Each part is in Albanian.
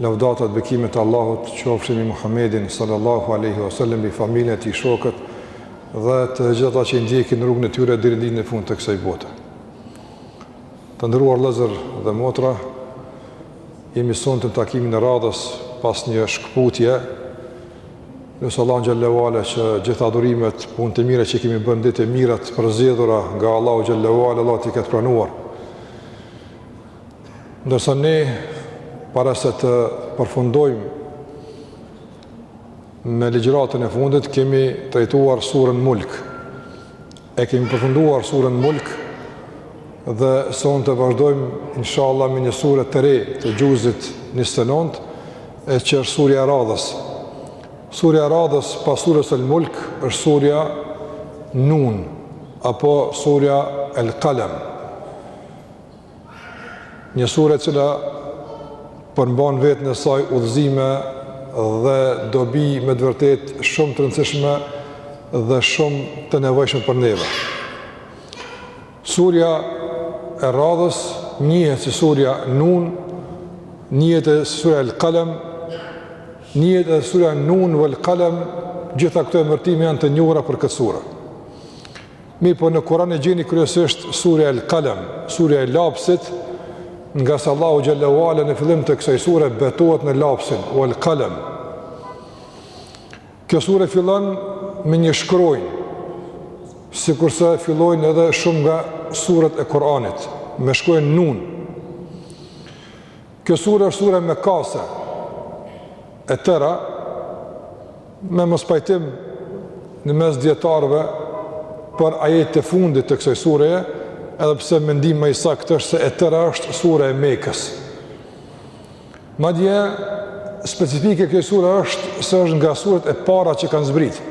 Lavdatat, bekimet e Allahut qofshin mbi Muhammedin sallallahu alaihi wasallam, mbi familjen e tij shokët dhe të gjithë ata që ndjekin rrugën e tyre deri në ditën e fundit të kësaj bote. Të nderuar vëllezër dhe motra, jemi sonte në takimin e radhës pas një shkëputje Lusim Allahun xhele ue ala që gjitha adhurimet, punët e mira që i kemi bën ditët e mira të përzgjedhura nga Allahu xhele ue ala, Allahu t'i ketë pranuar. Ndërsa ne para se të përfundojmë me ligjëratën e fundit kemi trajtuar surën Mulk. E kemi përfunduar surën Mulk dhe sonte vazhdojmë inshallah me një sure të re të xhuzit njëzet e nëntë që është surja e radhës. Surja e radhës pas surës El Mulk është surja nun apo surja El Kalem. Një sure e cila përmban n'veten e saj udhëzime dhe dobi me të vërtetë shumë të rëndësishme dhe shumë të nevojshme për neve. Surja e radhës njihet si surja nun, njihet edhe surja El Kalem, njihet edhe surja nun vel Kalem, gjitha këto emërtime janë të njohura për këtë sure. Mirëpo në Kur'an e gjeni kryesisht surja El Kalem, surja e lapsit, ngase Allahu xhele ue ala në fillim të kësaj sure betohet në lapsin, vel Kalem. Kjo sure fillon me një shkronjë, sikurse fillojnë edhe shumë nga suret e Kur'anit, me shkronjën nun. Kjo sure është sure mekase, e tëra, me mospajtim në mes dijetarëve për ajetet e fundit të kësaj sureje, edhe pse mendimi më i saktë është se e tëra është sure e Mekës. Madje, specifikë e kësaj sure është se është nga suret e para që kanë zbritë.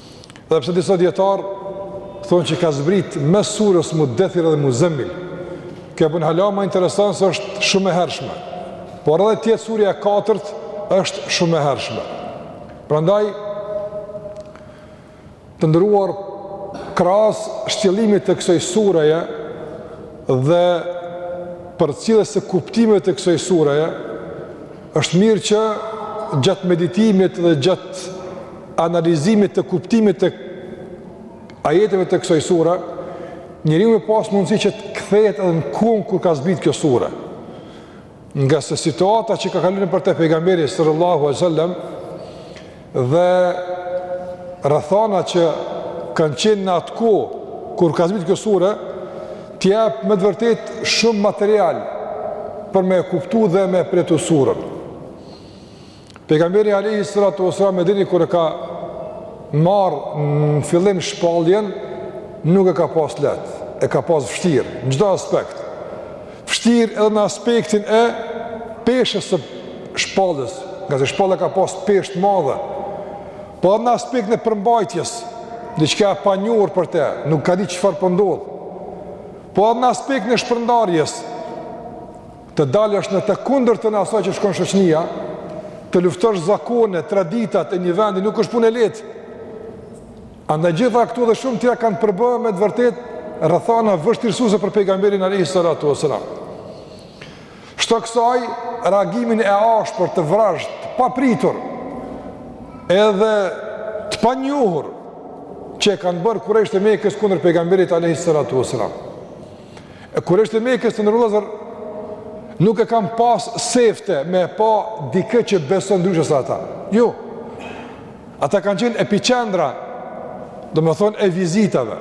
Dhe pse disa dijetarë thonë që ka zbrit mes surës Muddethir edhe Muzemmil. Kjo e bën hala ma interesant se është shumë e hershme. Por edhe të jetë surja e katërt është shumë e hershme. Prandaj, të nderuar, krahas shtjellimit të kësoj sureje dhe përcjelljes së kuptimeve të kësoj sureje, Është mirë që gjatë meditimit dhe gjatë analizimit të kuptimit të ajeteve të kësaj sure, njeriu me pas mundësi që të kthehet edhe në kohën kur ka zbrit kjo sure. Ngase situata që ka kaluar nëpër te pejgamberi sallallahu alajhi wasallam Dhe rrethana që kanë qenë në atë kohë kur ka zbritur kjo sure, të jep me të vërtetë shumë material për me e kuptu dhe me e përjetu surën. Pejgamberi alejhi salatu ues-selam e dini, kur e ka marrë në fillim shpalljen, nuk e ka pas lehtë, e ka pas vështirë, në çdo aspekt. Vështirë edhe në aspektin e peshës së shpalljes, ngase shpallja ka pas peshë të madhe, po edhe në aspektin e përmbajtjes, diçka e panjohur për te, nuk ka ditë çfarë po ndodh, po, po edhe në aspektin e shpërndarjes, të dalësh në të kundër të në asaj që shkon shoqnia, të luftosh zakone, traditat e një vendi, nuk është punë e lehtë. Andaj gjitha këto edhe shumë tjera kanë përbë me të vërtetë rrethana vështirësuse për pejgamberin alejhi salatu ues-selam. Shto kësaj reagimin e ashpër të vrazhdë, të papritur, edhe të panjohur që e kanë bërë kurejshët e Mekës kundër pejgamberit alejhi salatu ues-selam. E kurejshët e Mekës të nderuar vllazër nuk e kanë pas sefte me pa dikë që beson ndryshe se ata. Jo, Ata kanë qenë epiqendra, domethonë, e vizitave.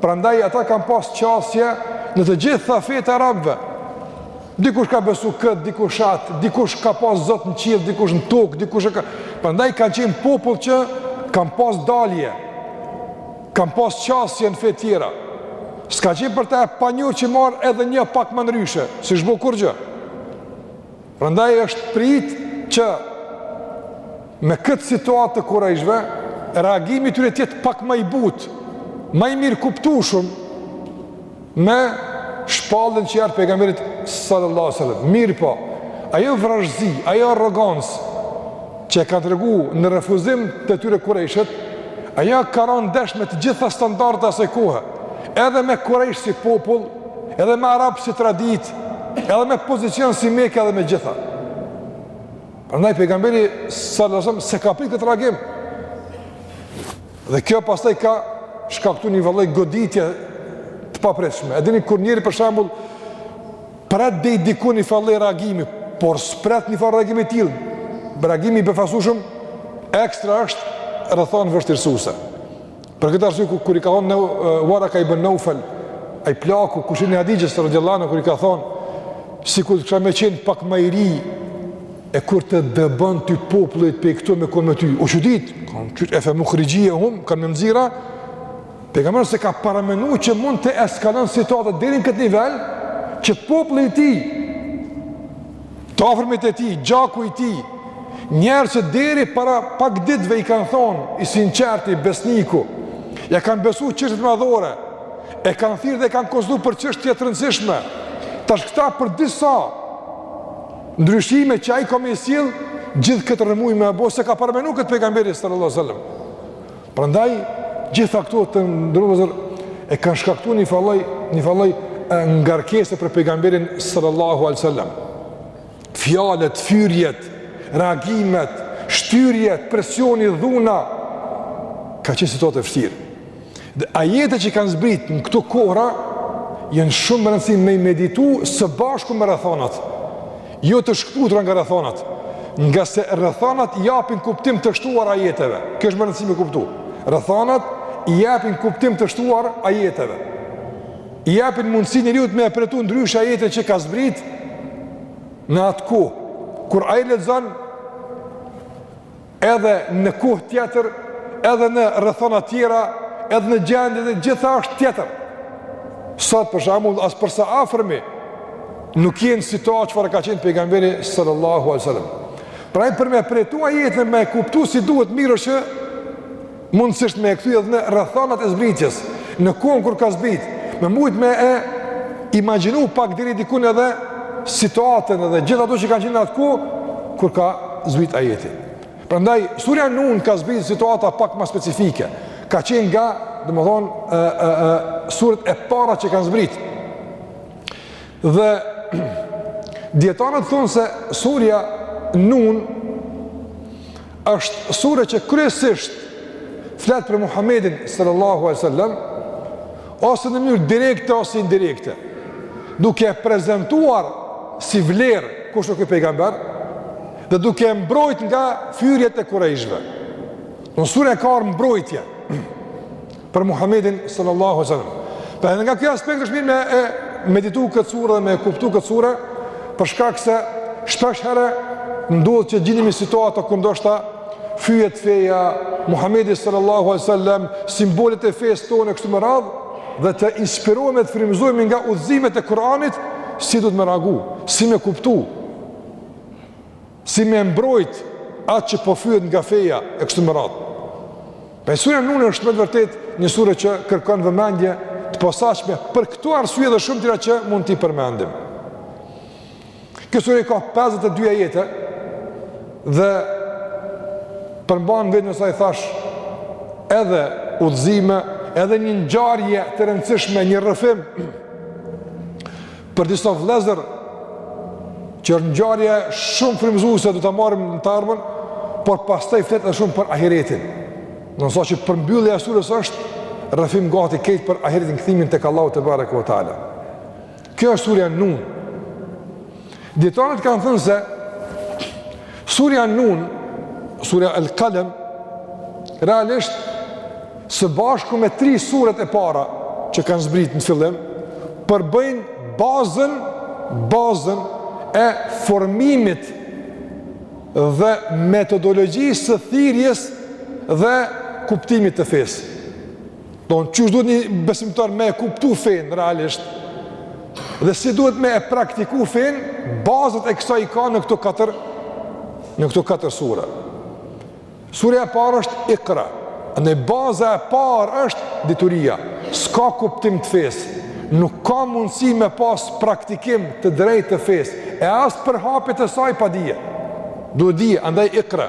Prandaj, ata kanë pas qasje në të gjitha fetë e arabëve. Dikush ka besu këtë, dikush atë, dikush ka pas zot në qiell, dikush në tokë, dikush e ka... Prandaj, kanë qenë popull që kanë pas dalje, kanë pas qasje në fetë tjera. S'ka qenë për ta e panjur që marr edhe një pak ma ndryshe, s'ish bo kurgjo. Prandaj është prit që me këtë situatë të kurejshve, reagimi i tyre të jetë pak ma i butë, ma i mirëkuptueshëm me shpalljen që i ardh pejgamberit sallallahu alajhi wasallam. Mirpo, ajo vrazhdësi, ajo arrogancë që e ka tregu në refuzim të tyre kurejshët, ajo ka ra ndesh me të gjitha standardet e asaj kohe. Edhe me kurejsh si popull Edhe me arab si traditë, edhe me pozicion si Mekë edhe me gjitha. Prandaj pejgamberi sallallahu alajhi wasallam s'e ka pritë këtë reagim. Dhe kjo pastaj ka shkaktu njëfarë lloj goditje të papritshme. E dini kur njeri për shembull pret deri diku njëfarë lloj reagimi, por s'pret njëfarë lloj reagimi të tillë. Reagimi i befasushëm ekstra është rrethanë vështirësuese. Për këtë arsye kur i ka thonë Waraka ibn Nawfal, ai plaku kushrini i Hadijës radhiyallahu anha kur i ka thonë sikur të kisha me qenë pak ma i ri e kur të dëbon ty populli yt pej këtu me kon me ty. U çudit, u çudit, e fe mukhrijije hum kanë me m'nxirr a. Pejgamberi s'e ka paramendu që mund të eskalon situata deri në këtë nivel që populli i tij Të afërmit e tij, gjaku i tij, njerëz që deri para pak ditve i kanë thonë, i sinqerti, i, besniku, ja kanë besu çështjet madhore, e kanë thirrë dhe e kanë konsultu për çështje të rëndësishme, tash këta për disa ndryshime që ai ka me i sjellë, gjithë këtë rrëmujë me e bo, se ka paramenu këtë pejgamberi sallallahu sallam. Prandaj gjitha këto të nderuar e kanë shkaktu një farë lloj, një farë lloj ngarkese për pejgamberin sallallahu alaihi wasallam. Fjalët, fyrjet, reagimet, shtyrjet, presioni, dhuna ka qenë situatë e vështirë. Dhe ajete që kanë zbrit në këto kohra janë shumë me rëndësi me i meditu së bashku me rrethanat. Jo të shkëputura nga rrethanat, ngase rrethanat i japin kuptim të shtuar ajeteve. Kjo është me rëndësi me kuptu. Rrethanat i japin kuptim të shtuar ajeteve. I japin mundësi njeriut me e përjetu ndryshe ajetin që ka zbrit në atë kohë. Kur ai e lexon, edhe në kohë tjetër, edhe në rrethona të tjera, edhe në gjendje gjithashtu tjetër. Sot për shembull as për së afërmi nuk jemi n'situatë çfarë ka qenë pejgamberi sallallahu alajhi wasallam. Pra për me e përjetu ajetin me e kuptu si duhet mirë që Mundësisht me e kthy edhe në rrethanat e zbritjes, në kohën kur ka zbrit, me mujt me e imagjinu pak deri dikun edhe situatën edhe gjitha ato që kanë qenë në atë kohë, kur ka zbrit ajeti. Prandaj, surja Nun ka zbrit situata pak ma specifike, ka qenë nga, domethonë, suret e para që kanë zbrit. Dhe dijetarët thonë se surja Nun është surja që kryesisht flet për Muhammedin sallallahu alai sallam ose në mënyrë direkte ose indirekte duke e prezentuar si vlerë kush është ky pejgamber dhe duke e mbrojt nga fyrjet e kurejshve. Kjo surja ka ardh mbrojtje për Muhammedin sallallahu alaihi wasallam. Pra edhe nga ky aspekt është mirë me e meditu këtë sure dhe me e kuptu këtë sure, për shkak se shpesh herë ndodhë që gjindemi n'situata kur ndoshta, fyhet feja, Muhammedi sallallahu alaihi wasallam, simbolet e fesë tonë, e kështu me radhë, dhe të inspirohemi dhe të frymëzohemi nga udhëzimet e Kur'anit, si duhet me reagu, si me kuptu. Si me e mbrojt atë që po fyhet nga feja e kështu me radhë. Pra sura Nun është me të vërtetë një sure që kërkon vëmendje të posaçme për këto arsye dhe shumë tjera që mund t'i përmendim. Kjo sure i ka 52 ajete dhe përmban n'vete siç thash edhe udhëzime, edhe një ngjarje të rëndësishme, një rrëfim Për disa vëllezër që është ngjarje shumë frymëzuese do ta marrim në të ardhmen, por pastaj flet edhe shumë për ahiretin. Do të thotë që përmbyllja e surës është rrëfim gati krejt për ahiretin kthimin tek Allahu tebareke ve teala. Kjo është surja Nun. Dijetarët kanë thënë se Surja Nun, surja El Kalem, realisht së bashku me tri suret e para që kanë zbrit në fillim, përbëjnë bazën, bazën e formimit dhe metodologjisë së thirrjes dhe kuptimit të fesë. Domethënë qysh duhet një besimtar me e kuptu fenë realisht dhe si duhet me e praktiku fenë, bazët e kësaj i ka në këto katër, në këto katër sura. Surja e parë është ikra, andaj baza e parë është dituria, s'ka kuptim të fesë, nuk ka mundësi me pas praktikim të drejt të fesë, e as përhapje të saj pa dije, duhet dije, andaj ikra.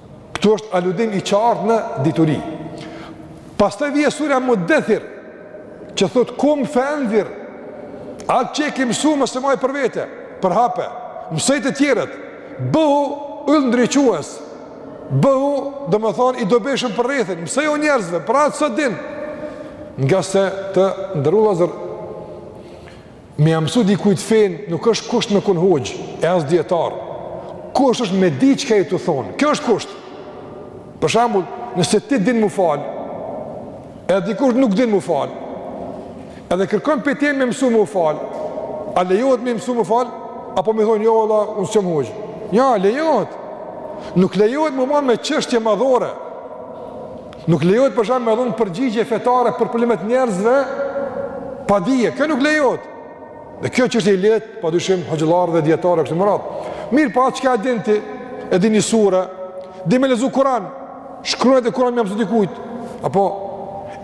Këtu është aludim i qartë në dituri. Pastaj vjen surja Muddethir, që thot kum fendir, atë që e ki mësu mos e maj për vete, përhape, mësoj të tjerët, bëhu yll ndriçues, bëhu, domethonë, i dobishëm për rrethin, mësoju njerëzve, për atë se din, ngase të nderuar vllazër, Me ia msu dikujt fen, nuk është kusht me kon hoxh, e as dijetar. Kusht është me di çka je tu thon. Kjo është kusht. Për shembull, nëse ti din m'u fal, edhe dikush nuk din m'u fal. Edhe kërkon pej teje me mësu m'u fal. A lejohet me mësu m'u fal? Apo me thon jo valla, unë s'jam hoxh. Ja, lejohet. Nuk lejohet m'u marr me çështje madhore. Nuk lejohet për shembull me dhënë përgjigje fetare për problemet e njerëzve pa dije. Kjo nuk lejohet. Dhe kjo ç'është u lihet, padyshim hoxhallarëve, dijetarëve, kështu me radhë. Mirëpo atë çka e din ti? E din ni sure? Din me lexu Kur'an. Shkronjat e Kur'anit me ia mësu dikujt. Apo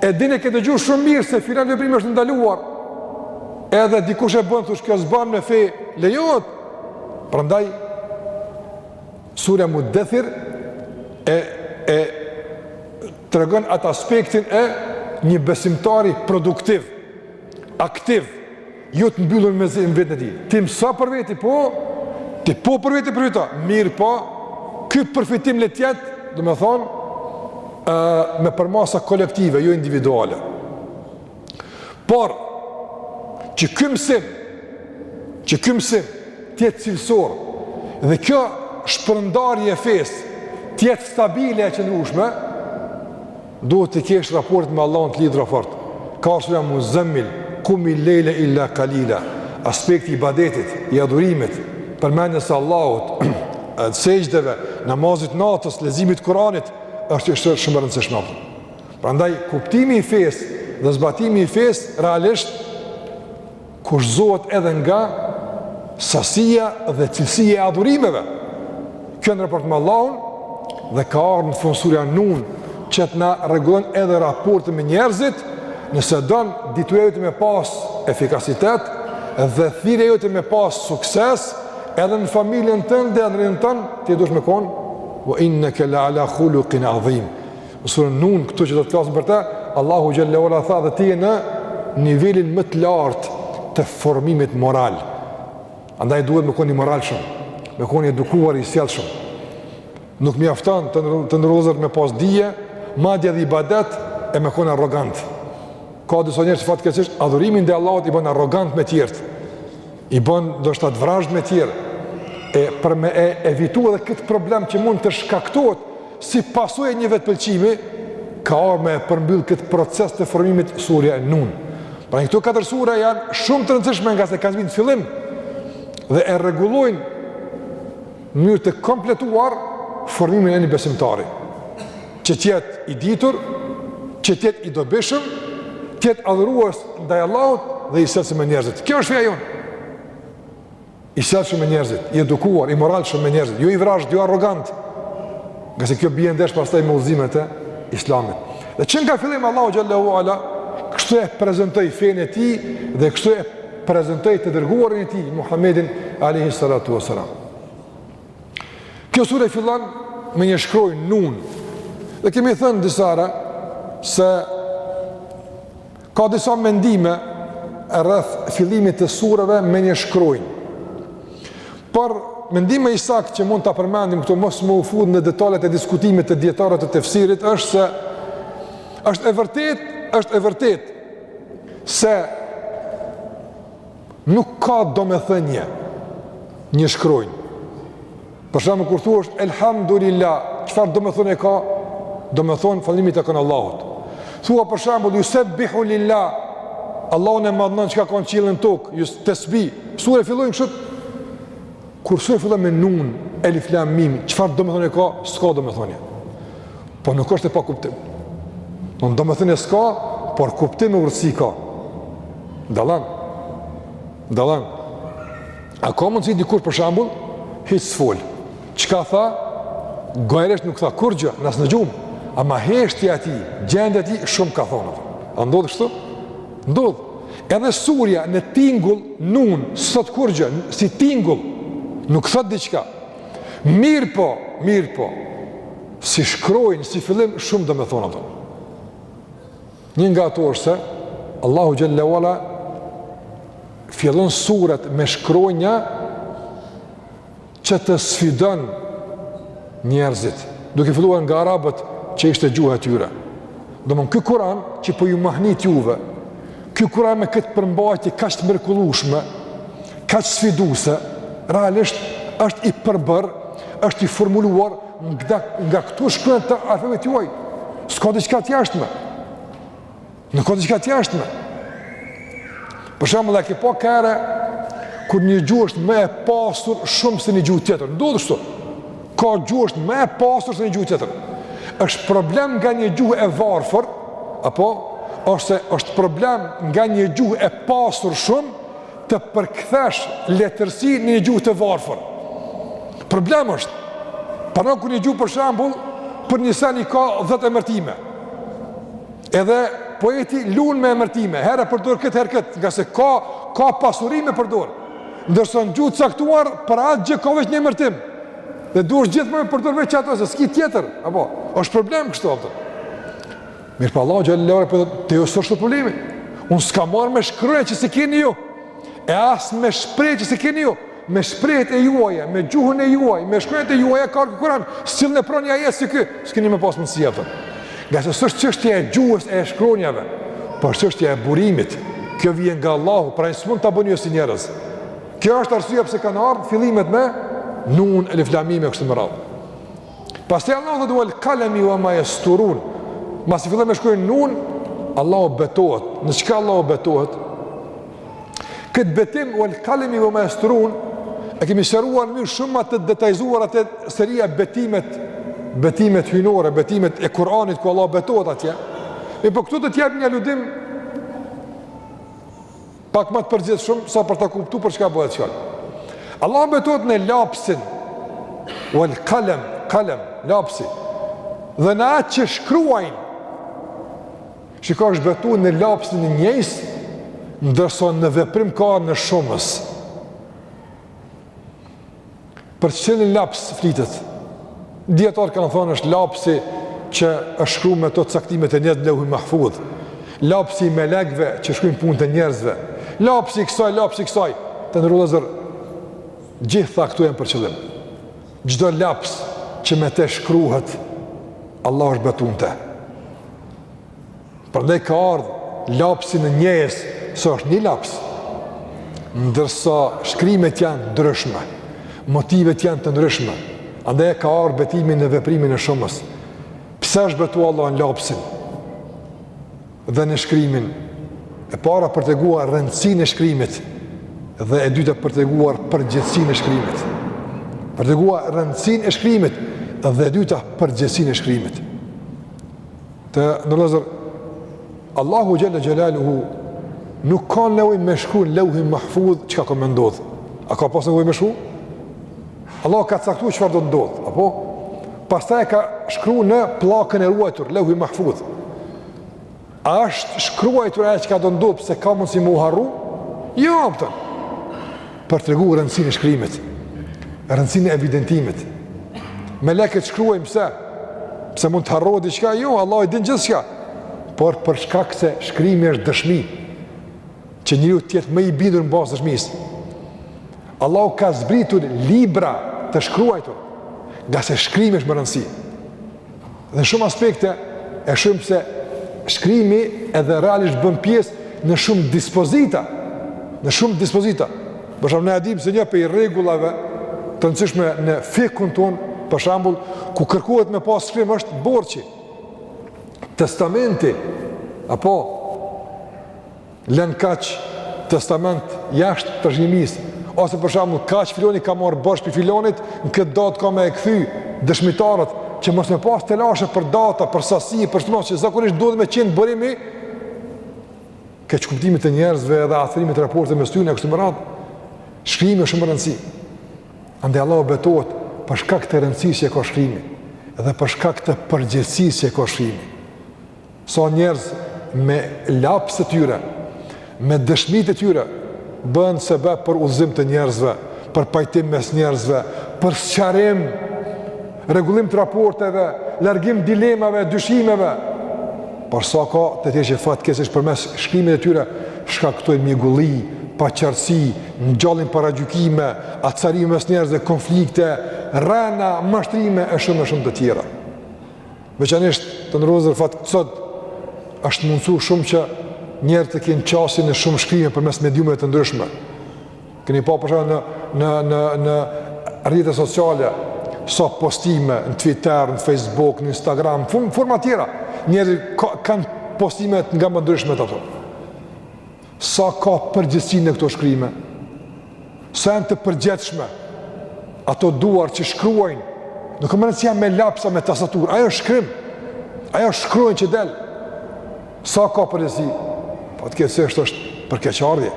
e din, e ke dëgju shumë mirë se filan veprim është i ndaluar. Edhe dikush e bën thosh kjo s'bën në fe, lejohet. Prandaj Surja Muddathir e e tregon atë aspektin e një besimtari produktiv, aktiv, jo të mbyllur në veten e tij. Ti mëso për veti, po, ti po për veti përfito, mirë po, ky përfitim le t'jetë, domethonë, me përmasa kolektive, jo individuale. Por, që ky mësim, që ky mësim të jetë cilësor, dhe kjo shpërndarje e fesë të jetë stabile e qëndrushme, duhet t'i kesh raportet me Allahun të lidhura fort. Ka ardh surja Muzemmil, kumil lejle illa kalila, aspekti i ibadetit, i adhurimit, përmendjes së Allahut, sexhdeve, namazit të natës, leximit të Kuranit, është shumë i rëndësishëm. Prandaj kuptimi i fesë dhe zbatimi i fesë realisht kushtëzohet edhe nga sasia dhe cilësia e adhurimeve. Kjo në raport me Allahun dhe ka ardh në fund surja Nun që të na rregullon edhe raportin me njerëzit nëse don dituria jote me pas efikasitet dhe thirrja jote me pas sukses edhe në familjen tënde dhe në rrethin tënd ti duhet me kon wa innaka la ala khuluqin adhim Në surën Nun këtu që do të flasim për të, Allahu xhelle ue ala tha dhe ti je në nivelin më të lartë të formimit moral. Andaj duhet me kon i moralshëm, me kon i edukuar, i sjellshëm. Nuk mjafton të nderuar vëllezër me pas dije, madje edhe ibadet e me kon arrogant. Ka disa njerëz fatkeqësisht adhurimi ndaj Allahut i bën arrogant me të tjerët. i bën ndoshta të vrazhdë me të tjerët, e për me e evitu edhe këtë problem që mund të shkaktohet si pasojë e një vetëpëlqimi, ka ardh me e përmbyllë këtë proces të formimit surja Nun. Pra këto katër surja janë shumë të rëndësishme ngase kanë zbrit në fillim dhe e rregullojnë në mënyrë të kompletuar formimin e një besimtari, që të jetë i ditur, që të jetë i dobishëm, të jetë adhurues ndaj Allahut dhe i sjellshëm me njerëzit. Kjo është feja jonë. I sjellshëm me njerëzit, i edukuar, i moralshëm me njerëzit, jo i vrazhdë, jo arrogant. Ngase kjo bie ndesh pastaj me udhëzimet e Islamit. Dhe që nga fillimi Allahu xhelle ue ala kështu e prezantoi fenë e tij dhe kështu e prezantoi të dërguarin e tij Muhammedin alayhi salatu wasalam. Kjo sure fillon me një shkronjë nun. Dhe kemi thënë disa herë se ka disa mendime rreth fillimit të sureve me një shkronjë. Por mendimi i saktë që mund ta përmendim këtu mos me u fut në detalet e diskutimit të dijetarëve të tefsirit është se është e vërtetë, është e vërtetë se nuk ka domethënie një shkronjë. Për shembull kur thua është elhamdulillah, çfarë domethënie ka? Domethënë falënderimi i takon Allahut. Thua për shembull, jusebbihu lillah, Allahun e madhëron çka ka në qiell e në tokë, ju se tesbih, sure fillojnë kështu, Kur sure fillon me nun, elif lam mim, çfarë domethënie ka? S'ka domethënie. Po nuk është e pa kuptim. Domethënie s'ka, por kuptim e urtësi ka. Dallon. Dallon. A ka mundsi dikush për shembull hiç sfol. Çka tha? Gojarisht nuk tha kurrgjë, as në gjumë. Ama heshtja e tij, gjendja e tij shumë ka thonë. A ndodh kështu? Ndodh, edhe surja në tingull nun, s'thot kurrgjë, si tingull, nuk thot diçka. Mirëpo, mirëpo, si shkronjë, si fillim, shumë do me thonë ato. Një nga ato është se, Allahu xhele ue ala fillon surat me shkronja që të sfidon njerëzit, duke filluar nga arabët që ishte gjuha e tyre. Domethonë ky Kur'an që po ju mahnit juve, ky Kur'an me këtë përmbajtje kaq të mrekullueshme, kaq sfiduese, realisht është i përbërë, është i formuluar nga nga këto shkronja të alfabetit juaj. S'ka diçka të jashtme. Nuk ka diçka të jashtme. Për shembull, a ke pa kurrë kur një gjuhë është më e pasur shumë se një gjuhë tjetër? Ndodh kështu. Ka gjuhë është më e pasur se një gjuhë tjetër. Është problem nga një gjuhë e varfër apo ose është problem nga një gjuhë e pasur shumë të përkthesh letërsi në një gjuhë të varfër. Problem është. Pra kur një gjuhë për shembull për një sen i ka 10 emërtime. Edhe poeti lun me emërtime, herë përdor këtë herë këtë, ngase ka ka pasuri me përdor. Ndërsa në gjuhë t'caktuar për atë gjë ka vetëm një emërtim. Dhe duhet gjithmonë të përdor veç atë se s'ki tjetër, apo është problem kështu apo. Mirpo Allahu xhele ue ala po thotë jo s'është problemi. Un s'kam ardh me shkronja që s'i keni ju. E as me shprehje që s'i keni ju. Me shprehjet e juaja, me gjuhën e juaj, me shkronjat e juaja, ka arë kukuran, së cilë në pronë një ajetë si kë, së këni me pasë mundësi apo. Ngase s'është çështje e gjuhës e e shkronjave, por çështje e burimit, kjo vjen nga Allahu, prandaj s'mund ta bëni ju si njerëz. Kjo është arsyeja pse kanë ardhë fillimet me, nun, elif lam mim e kështu me radhë. Pastaj Allahu thotë wal kalami wa ma yasturun. Masi fillon me shkronjën nun, Allahu betohet. Në çka Allahu betohet? Këtë betim wal kalami wa ma yasturun e kemi sqaruar në mënyrë shumë më të detajzuar te seria betimet betimet hyjnore, betimet e Kur'anit ku Allahu betohet atje. E po këtu do të jap një aludim Pak më të përgjithshëm sa për ta kuptuar për çka bëhet fjalë. Allahu betohet në lapsin. Wal qalam, qalam, lapsi. Dhe në atë që shkruajnë. Shiko, është betuar në lapsin në njëjës, ndërsa në veprim ka ardh në shumës. Për cilin laps flitet? Dijetarët kanë thonë është lapsi që është shkru me të caktimet e njerëzve, leuhi mahfudh. Lapsi i melekve që shkrujn punët e njerëzve. Lapsi i kësaj, lapsi i kësaj. Të nderuar vllezër, gjitha këto janë për qëllim. Çdo laps që me te shkruhet, Allahu është betu n'te. Prandaj ka ardhë lapsi në njëjës, se është një laps, ndërsa shkrimet janë ndryshme, motivet janë të ndryshme, andaj ka ardhë betimi në veprimin e shumës. Pse është betu Allahu në lapsin dhe në shkrimin? E para për të treguar rëndësinë e shkrimit dhe e dyta për të treguar përgjegjësinë e shkrimit. Për të treguar rëndësinë e shkrimit dhe e dyta përgjegjësinë e shkrimit. Të nderuar vllezër, Allahu Xhelle Xhelaluhu, nuk ka nevojë me shkru në leuhin mahfudh çka ka me ndodhë. A ka pas nevojë me shkru? Allahu ka caktu çfarë do të ndodhë, apo? Pastaj e ka shkru në pllakën e ruajtur, leuhin mahfudh. A është shkruajtur e çka do të ndodhë, pse ka mundësi m'u harru? Jo, po të. Për tregu rëndësinë e shkrimit, rëndësinë e evidentimit. Melekët shkruajnë pse, pse mund të harrohet diçka, jo, Allahu i din gjithçka. Por për shkak se shkrimi është dëshmi, që njeriu të jetë më i bindur në bazë dëshmisë. Allahu ka zbritur libra të shkruajtur, ngase shkrimi është me rëndësi. Dhe në shumë aspekte e shohim se shkrimi edhe realisht bën pjesë në shumë dispozita, në shumë dispozita. Për shembull, ne e dimë se një prej rregullave të rëndësishme në fikhun tonë, për shembull, ku kërkohet me pas shkrim është borxhi. Testamenti apo lënë kaq testament jashtë trashëgimisë ose për shembull kaq filoni ka marr borxh prej filonit në këtë datë ka me e kthy dëshmitarët që mos me pas telashe për data për sasi për çdo që zakonisht duhet me qenë burim i keqkuptimit te njerëzve dhe acarimit të raporteve mes tyne kështu me radhë shkrimi shumë rëndësi andaj Allahu betohet për shkak të rëndësisë që e ka shkrimi dhe për shkak të përgjegjësisë që e ka shkrimi Sa njerëz me lapsat e tyre, me dëshmitë e tyre, bëhen sebep për udhëzim të njerëzve, për pajtim mes njerëzve, për sqarim, rregullim të raporteve, largim dilemave, dyshimeve, por sa ka të tjerë që fatkeqësisht përmes shkrimit të tyre, shkaktojnë mjegulli, paqartësi, ngjallin paragjykime, acarim mes njerëzve, konflikte, rrena, mashtrime, e shumë me shumë të tjera. Veçanisht të nderuar vëllezër fatkeqësisht sot, është mundësu shumë që njerëzit të kenë qasje në shumë shkrime përmes mediumeve të ndryshme. Keni pa për shembull në, në, në, në rrjete sociale, sa postime në Twitter, në Facebook, në Instagram, në forma tjera, njerëzit kanë postimet nga më të ndryshmet a kupton. Sa ka përgjegjësi në këto shkrime? Sa janë të përgjegjshme ato duar që shkruajnë? Nuk është me rëndësi a janë me laps a me tastaturë. Ajo është shkrim. Ajo është shkronjë që del. Sa ka përgjegjësi? Fatkeqësisht është për keqardhje.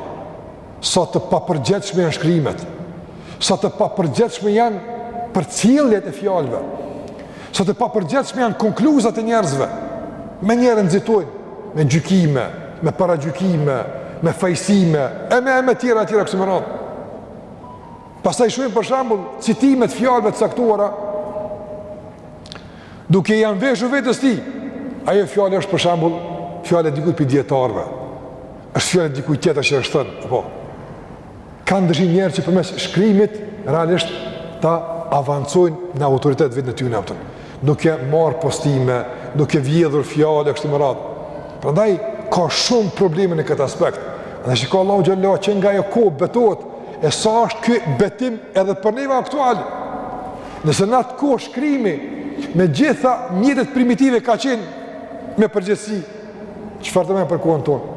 Sa të papërgjegjshme janë shkrimet? Sa të papërgjegjshme janë përcjelljet e fjalëve? Sa të papërgjegjshme janë konkluzat e njerëzve. Menjëherë nxitojnë, me gjykime, me paragjykime, me fajësime, e me e me tjera e tjera kështu me radhë. Pastaj shohim për shembull, citime të fjalëve të caktuara, duke ia mveshur vetes tij, ajo fjalë është për shembull, fjalë e dikujt prej dijetarëve, është fjalë e dikujt tjetër që është thënë, po. kanë dëshirë njerëz që përmes shkrimit realisht ta avancojnë në autoritet veten e tyre a kupton. Duke marrë postime, duke vjedhur fjalë kështu me radhë. Prandaj ka shumë probleme në këtë aspekt. Dhe shiko Allahu xhallahu që nga ajo kohë betohet e sa është ky betim edhe për neve aktual. Nëse në atë kohë shkrimi me gjitha mjetet primitive ka qenë me përgjegjësi, çfarë të themi për kohën tonë?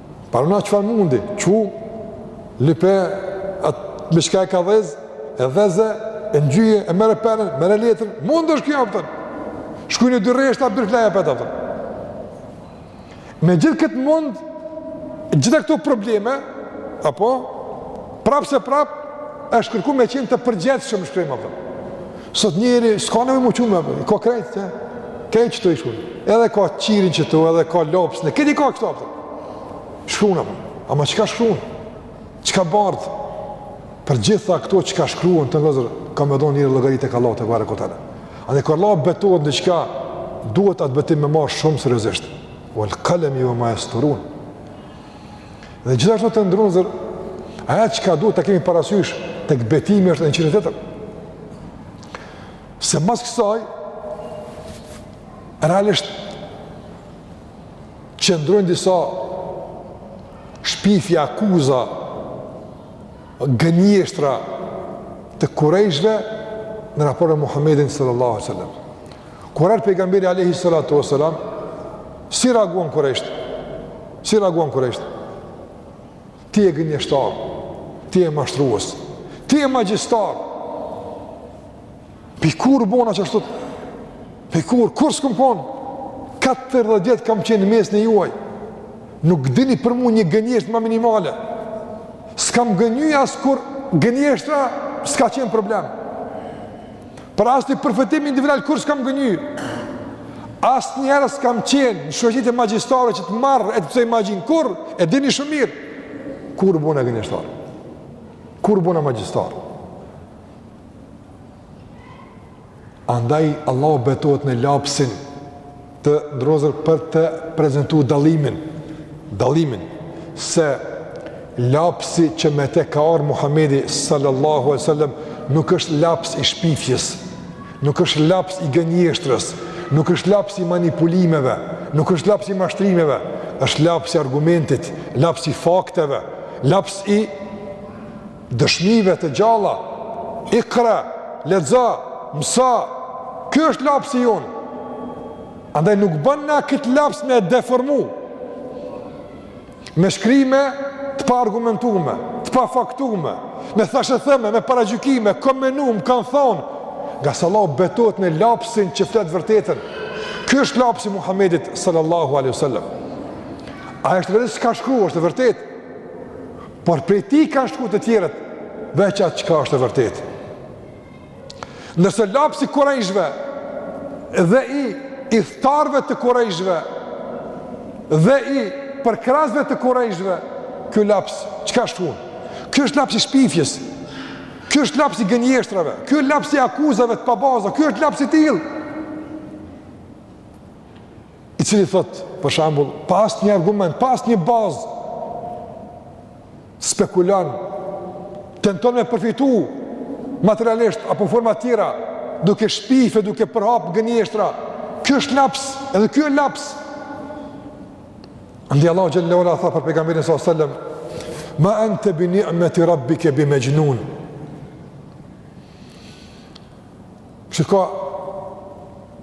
Paramendo çfarë mundi, çu lype atë me çka e kall, dhez, e dheze e ngjyje e merre penën, merre letrën, mundohesh a kupton. Shkruaj një dy rreshta bir fleja pa atë. Me gjithë këtë mund gjitha këto probleme apo prapëseprapë është kërkuar me qenë të përgjegjshëm në shkrim a kupton. Sot njeri s'ka nevojë me u çu a kupton, ka krejt të, krejt qëtu i shkrun. Edhe ka qirin qëtu, edhe ka lapsin, edhe i ka këto apo. Shkruan apo. Ama çka shkruan? Çka bart? Për gjitha këto çka shkruan të nderuar vëllezër, ka me dhënë njeri llogari tek Allahu tebareke ue teala. Dhe kur Allah betohet diçka, duhet atë betim me marrë shumë seriozisht. Wal qalami wa ma yasturun. Dhe gjithashtu të nderuar vëllezër, ajo çka duhet ta kemi parasysh tek betimi është një gjë tjetër. Se mas kësaj, realisht, qëndrojnë disa shpifje, akuza, gënjeshtra të kurejshve në raport me Muhammedin sallallahu alejhi sallam. Kur erdhi pejgamberi alayhi salatu wasalam, si reaguan kurejsht? Si reaguan kurejsht? Ti je gënjeshtar, ti je mashtrues, ti je magjistar. Pi kur u bona qashtu? Pi kur, kur s'kam kon? 40 vjet kam qenë n'mesin e juaj. Nuk dini për mu një gënjeshtër ma minimale. S'kam gënjy as kur gënjeshtra s'ka qenë problem. Për asnjë përfitim individual, kurrë s'kam gënjy, asnjëherë s'kam qenë në shoqni të magjistarëve që të marr e të mësoj magjinë, kurrë, e dini shumë mirë, kur u bona gënjeshtar, kur u bona magjistar. Andaj, Allah betohet në lapsin, të ndrruar për të prezentu dallimin, dallimin se lapsi që me te ka ardh Muhamedi sallallahu alaihi wasallam nuk është laps i shpifjes, nuk është laps i gënjeshtrës, nuk është laps i manipulimeve, nuk është laps i mashtrimeve, është laps i argumentit, laps i fakteve, laps i Dëshmive të gjalla, ikra, lexo, mëso, ky është lapsi jonë. Andaj nuk bën na këtë laps me e deformu, me shkrime të paargumentume, të pafaktume, me thashetheme, me paragjykime, kom mendu, më kanë thonë, ngase Allahu betohet në lapsin që flet të vërtetën. Ky është lapsi i Muhammedit sallallahu aleyhu sallam. Ai vetë s'ka shkru, është e vërtetë. Por prej tij kanë shkru të tjerët, veç atë çka është e vërtetë. Ndërsa lapsi i kurejshve dhe i ithtarëve të kurejshve dhe i përkrahësve të kurejshve, ky laps, çka shkru? Ky është laps i shpifjes, ky është laps i gënjeshtrave, ky është laps i akuzave të pabaza, ky është laps i tillë. i cili thotë, për shembull, pa asnjë argument, pa asnjë bazë, spekulon, tenton me përfitu materialisht apo n'forma tjera, duke shpifë, duke përhap gënjeshtra. Ky është laps, edhe ky është laps. Andaj Allahu xhel-le ve ala tha për pejgamberin s.a.s. Ma ente bi nimeti rabbike bi mexhnun. Kqyr ka,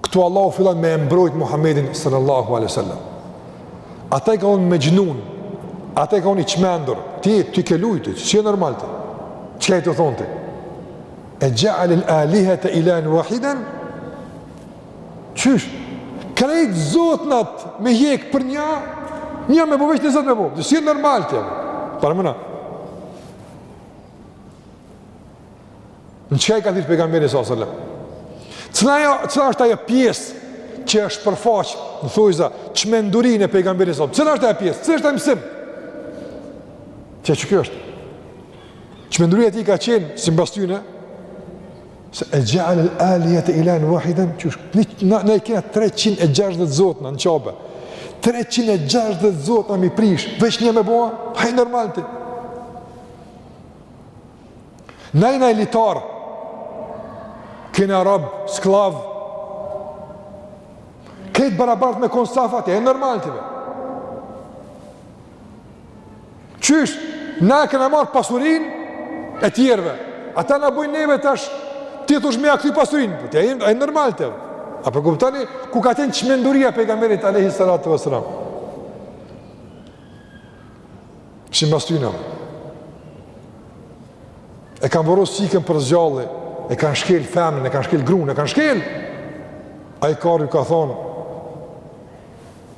këtu Allahu fillon me e mbrojt Muhammedin sallallahu alaihi wasallam. Ata i kanë thonë mexhnun, ata i kanë thonë i çmendur, ti, ti ke lujt, s'je normal ti, çka je tu thonë ti? E xhealel alihete ilahen wahiden, qysh, krejt zotnat me i hek për nja, nja me bo veç një zot me bëveq, që që e normal të, para mëna, Në çka i ka thirrë pejgamberi s.a.s. Cila, jo, cila është ajo pjesë që është përfaqë, në thojza, çmendurinë e pejgamberit s.a.s. Cila është ajo pjesë, cila është ajo mësim? Që që kjo është? Çmenduri e tij ka qenë, simbas tyne, se exhealel alihete ilahen vahiden, që është, na, na i kena 360 zotna në Qabe, 360 zotna me i prish, veç një me bo, a je normal ti, Na jena elitar, kena rob, sklav, krejt barabart me konë safë, a je normal ti be. Qysh, na e kena marrë pasurin e tjerve, ata na bojnë neve tash, ti thush me kthy pasurin, po a je normal ti be. A po kuptoni, ku ka qenë çmenduria e pejgamberit Alejhi Salatu Veselam? Simas tyne. E kanë vorru çikën për s'gjalli, e kanë shkel femnën, e kanë shkel grunë, e kanë shkel. Ai ka ardhë ju ka thonë,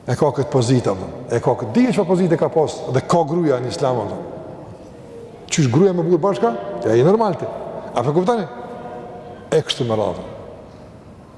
e ka këtë pozitë, e ka këtë, dini që pozitë e ka pasë, dhe ka gruja në islam. Qysh gruja me burrë bashkë? Ja, a je normal ti. A po e kuptoni? E kështu më radhën.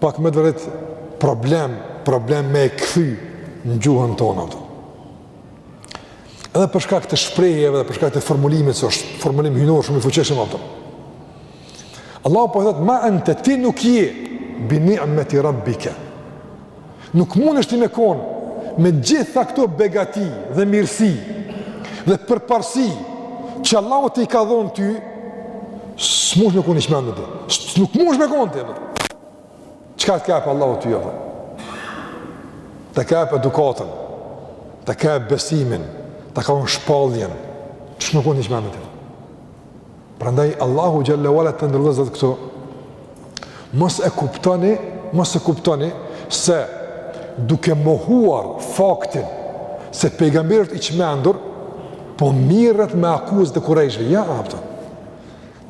Pak me të vërtet problem, problem me e kthy në gjuhën tonë, apo. Edhe për shkak të shprehjeve edhe për shkak të formulimit, se është formulim hyjnor shumë i fuqishëm, apo. Allahu po thotë, ma ente, ti nuk je, bi ni'meti rabbike. Nuk mundesh ti me kon me gjitha këto begati dhe mirësi dhe përparësi që Allahu ti ka dhënë ty, s'munesh me kon i çmendun ti. Nuk mundesh me kon ti. Çka të ka jap Allahu ty apo? Ta ka jap edukatën, ta ka jap besimin, ta ka dhon shpalljen, që me kon i çmendun ti. Prandaj Allahu xhallahu ala të ndërlëzat këtu. Mos e kuptoni, mos e kuptoni se duke mohuar faktin se pejgamberi është i çmendur po merret me akuzat e kurejshëve. Jo, apo.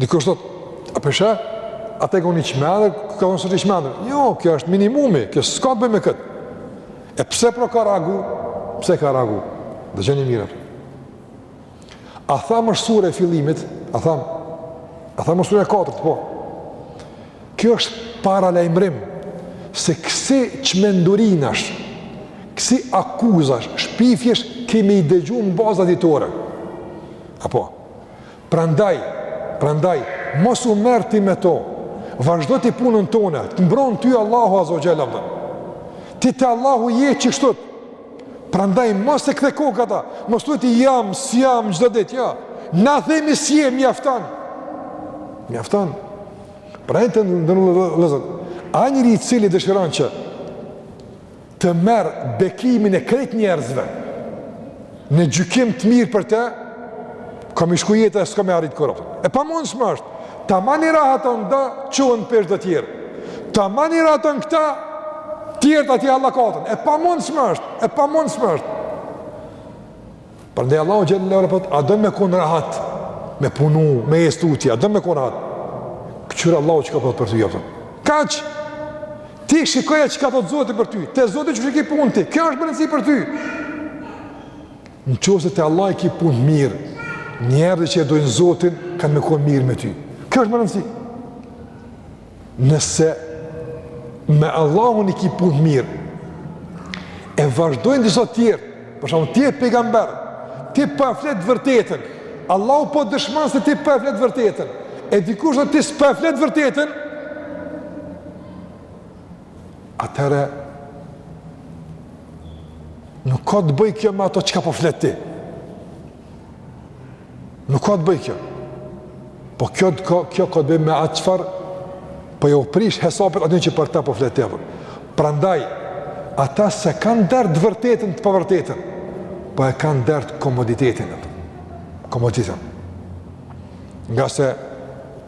Dikush thotë, a pe sheh, a ka kon i çmendur, s'ka kon i çmendur? Jo, kjo është minimumi, kjo s'ka të bëjë me këtë. E pse pra ka reagu? Pse ka reagu? Dëgjoni mirë. A thamë është surë e fillimit? A thamë? A thamë është surë e katërt, po? Kjo është paralajmërim se kësi çmendurinash, kësi akuzash, shpifjesh, ke me i dëgju në baza ditore. Apo? Prandaj, prandaj, mos u merr ti me to, vazhdo ti punën tonde, të mbron ty Allahu Azze ve Xhel-le, ti te Allahu je që shtëtë, Prandaj mos e kthe kokën ata, mos thuaj ti jam, s'jam çdo ditë, jo. Na themi si je, mjafton. Mjafton. Pra të ndershëm vëllezër, ai njeri i cili dëshiron që të marrë bekimin e krejt njerëzve në gjykim të mirë për te, Ka me i shku jeta e s'ka me arrit kurrë, e pamundshme është, taman i rahaton do, çohen peshë do tjerë, taman i rahaton këta, tjerët atje e lakatën, e pamundshme është, e pamundshme është. Prandaj Allahu xhel-le po thotë, a don me konë rahat, me punu, me jetu ti, a don me konë rahat, këqyre Allahu çka po thotë për ty. Kaq, ti shikoja çka po thotë Zoti për ty, te Zoti qysh i ki punët ti, kjo është me rëndësi për ty, Në qoftë se te Allahu i ki punët mirë, njerëzit që e dojnë Zotin, kanë me konë mirë me ty. Kjo është me rëndësi. Nëse me Allahun i ki punët mirë, e vazhdojnë disa tjerë, për shembull ti je pejgamber, ti po e flet vërtetën, Allahu po dëshmon se ti po e flet vërtetën, e dikush thotë ti s'po e flet vërtetën, atëherë nuk ka të bëjë kjo me ato çka po flet ti. Nuk ka të bëjë kjo. Po kjo, kjo, kjo ka të bëjë me atë çfarë po jau prish hesapet atyre, që për ta po flet ti. Prandaj, ata s'e kanë dert të vërtetën, të pavërtetën, po e kanë dert komoditetin. Komoditetin. Ngase,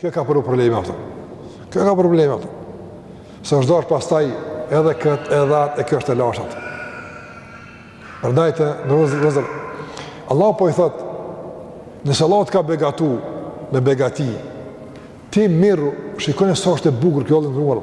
Kjo krijon probleme atyne. Kjo ka probleme atyne. Se është dorë pastaj edhe këtë, edhe atë, e kjo është e lashtë ato. Prandaj të ndershëm vëllezër, Allahu po i thotë, nëse Allahu të ka begatu me begati, ti merru, shikoni sa është e bukur kjo të nderuar.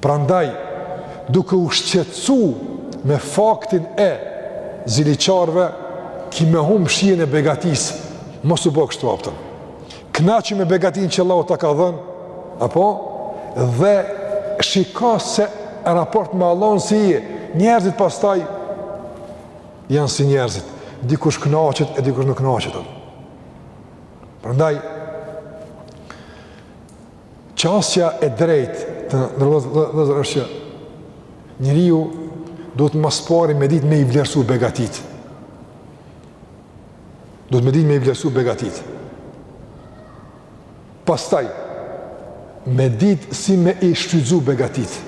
Prandaj, duke u shqetësu me faktin e ziliqarëve, ki me humb shijen e begatisë, mos u bo kështu po thotë. Kënaqu me begatinë që Allahu ta ka dhënë, apo, dhe shiko se në raport me Allahun si je, njerëzit pastaj janë si njerëzit, dikush kënaqet e dikush nuk kënaqet. Prandaj, Qasja e drejtë të ndershëm vëllezër është që njeriu duhet më së pari me ditë me i vlerësu begatitë. Duhet me ditë me i vlerësu begatitë. Pastaj, me ditë si me i shfrytëzu begatitë.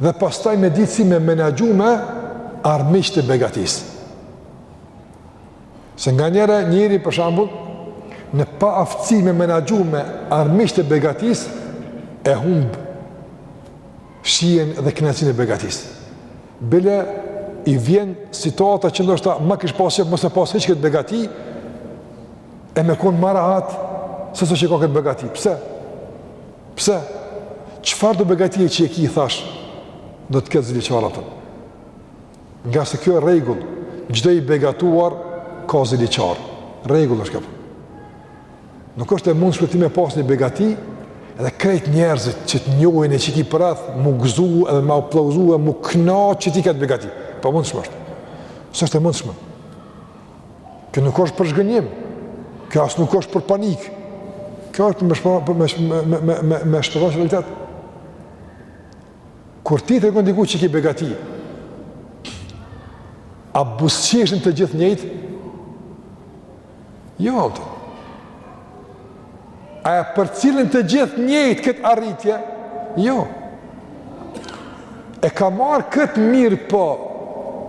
Dhe pastaj me ditë si me menaxhu me armiqt e begatisë. Se nganjëherë njeri për shembull, në paaftësi me menaxhu me armiqt e begatisë, e humb shijen dhe knaqsinë e begatisë. Bile i vjen situata që ndoshta ma kish pas qejf mos e pas hiç këtë begati, e me kon ma rahat se sa që e ka këtë begati. Pse? Pse? Çfarëdo begatie që e ki thash, do të ketë ziliqarët. Ngase kjo rregull, çdo i begatuar ka ziliqar. Rregull është kjo. Nuk është e mundshme ti me pas një begati dhe krejt njerëzit që të njohin e që i ki përreth mu gëzu edhe mu aplauzu e mu kna që ti këtë begati. Pamundshme është. S'është e mundshme. Kjo nuk është për zhgënjim. Kjo as nuk është për panik. Kjo është me shpërra, me, me, me, me, me shpërfaq realitet. Kur ti tregon diku që ke begati, a buzëqeshin të gjithë njëjtë? Jo, altë. A e përcjellin të gjithë njëjtë këtë arritje? Jo. E ka marrë këtë mirë po,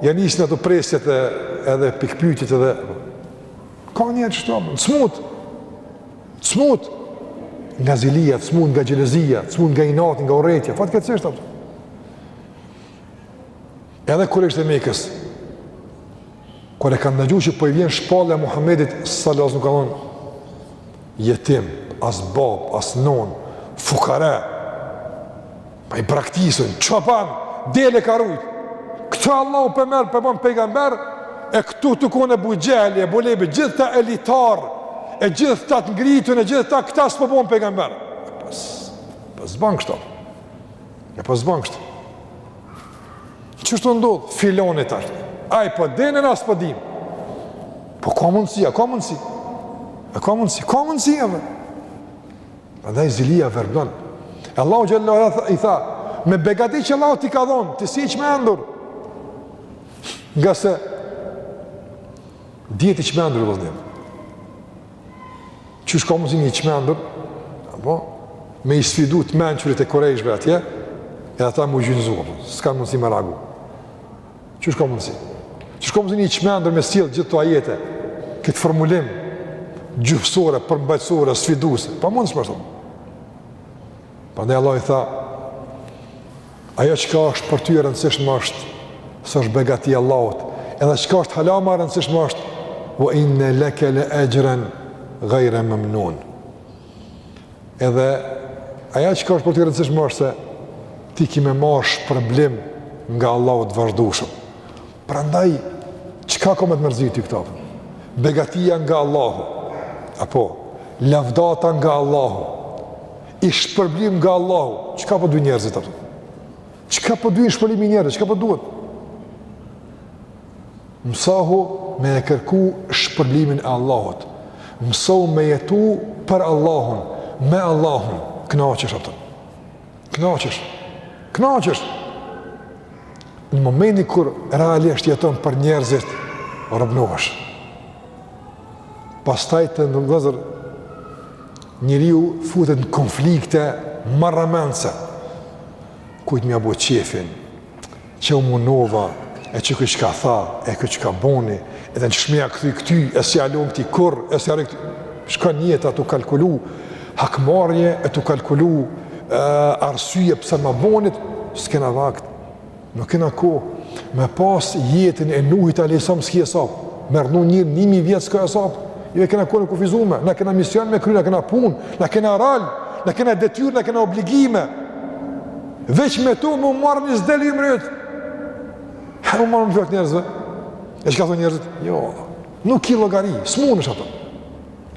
janë ishtë në të presjet e, edhe pikëpytjet edhe, ka njerëz që të apë, në smut, Smut nga zilia, smut nga xhelozia, smut nga inati, nga urrejtja, fatkeqësisht ato. Edhe kurejshët e Mekës, kur e kanë ndëgju që po i vjen shpallja Muhammedit, salas nuk ka non, jetim, as babë, as non, fukara, Pa i praktisun, çoban, dele ka rujt. Këtë Allahu po e merr, po e bon pejgamber, e këtu tu kon Ebu Xhehli, Ebu Lehebi, gjithë ata elitar, e gjithë ata të ngritun, e gjithë ata këta s'po i bon pejgamber. E po, po s'ban kështu, e po s'ban kështu. Qeshtu ndodh, fillon tash, ai po din, ne a s'po dimë. Po ka mundësi, a ka mundësi? A ka mundësi? Ka mundësi, a ka mundësi? Prandaj zilia verbnon. Allahu xhelle ue ala i tha, me begati që Allahu t'i ka dhon, ti s'je i çmendur. Ngase dihet i çmendur vëllai. Qysh ka mundësi një i çmendur, apo, me i sfidu të mençurit e kurejshve atje, e ata mu gjunjëzu, s'kanë mundësi me reagu. Qysh ka mundësi? Qysh ka mundësi një çmendur me sjellë gjithë ato ajete, këtë formulim, gjuhësore, përmbajtësore, sfiduse, pa mundësi me thon. Prandaj Allahu i tha, ajo çka është për ty e rëndësishme është, se është begati e Allahut, edhe çka është hala ma e rëndësishme është, ve inne leke le exhren gajre memnun. Edhe ajo çka është për ty e rëndësishme është se ti ki me marrë shpërblim nga Allahu të vazhdushëm. Prandaj, çka kanë me t'mërzit ty këta? Begatia nga Allahu, apo, lavdata nga Allahu, i shpërblim nga Allahu, çka po t'duhen njerëzit ty? Çka po t'duhet shpërblimi i njerëzve, çka po t'duhet? Mësohu me e kërku shpërblimin e Allahut. Mësohu me jetu për Allahun, me Allahun. Knaqesh a kupton. Knaqesh. Knaqesh. Në momentin kur realisht jeton për njerëzit, robnohesh. Pastaj të nderuar vëllezër, njeriu futet në konflikte marramendëse. Kujt me ja bo qefin, qe u munova, e qe ky çka tha, e ky çka boni, edhe qysh me ja kthy këtij, e s'ja lo këtij kurrë, e s'ja harroj këtij, shkon jeta tu kalkulu, hakmarrje e tu kalkulu, e, arsye pse ma bonit, s'kena vakt, nuk kena kohë, me pas jetën e Nuhit alejhi selam s'ki hesap, me rrnu njeri ni mijë vjet s'ka hesap, jo e kena kohën e kufizume, na kena mision me kry, na kena punë, na kena rol, na kena detyrë, na kena obligime, Veç me tu më marrë një zdeli i mërët. Ha, me u marrë me fjalë t'njerëzve. E çka thonë njerëzit? Jo, nuk ki llogari, s'munesh a kupton.